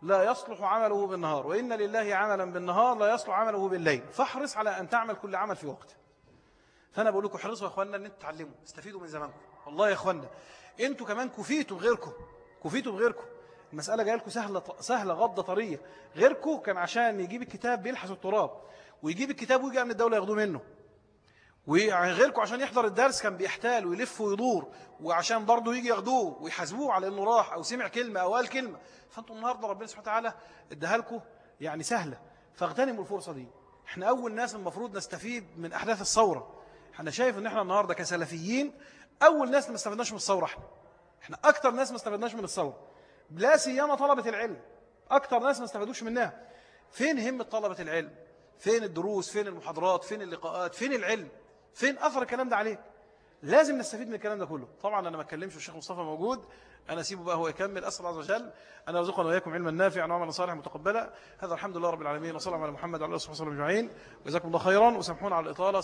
لا يصلح عمله بالنهار وإن لله عملا بالنهار لا يصلح عمله بالليل. فاحرص على أن تعمل كل عمل في وقته فأنا بقول لكم احرصوا يا أخوانا أن أنتم تعلموا استفيدوا من زمانكم. والله يا أخوانا أنتوا كمان كفيتوا بغيركم كفيتوا بغيركم. المسألة جاية لكم سهلة, سهلة غضة طرية غيركم كان عشان يجيب الكتاب بيلحس التراب ويجيب الكتاب ويجي من الدولة ياخدوه منه. وغيركم عشان يحضر الدرس كان بيحتال ويلف ويدور وعشان برضه يجي ياخدوه ويحاسبوه على إنه راح أو سمع كلمة أو قال كلمة. فانتم النهارده ربنا سبحانه وتعالى اداها لكم يعني سهلة. فاغتنموا الفرصة دي. إحنا أول ناس المفروض نستفيد من أحداث الثورة. إحنا شايف إن إحنا النهارده كسلفيين أول ناس ما استفدناش من الثورة إحنا. إحنا أكتر ناس ما استفدناش من الثورة. لا سيما طلبة العلم. أكتر ناس ما استفادوش منها. فين همة طلبة العلم؟ فين الدروس؟ فين المحاضرات؟ فين اللقاءات؟ فين العلم؟ فين أثر الكلام ده عليك؟ لازم نستفيد من الكلام ده كله. طبعا أنا ما أتكلمش والشيخ مصطفى موجود. أنا أسيبه بقى هو يكمل. أسأل عز وجل. أن يرزقنا وإياكم علما نافعا وعملا صالحا متقبلا. هذا الحمد لله رب العالمين. وصلى على محمد وعلى آله وصحبه وسلم أجمعين. وجزاكم الله خيرا. وسامحونا على الإطالة.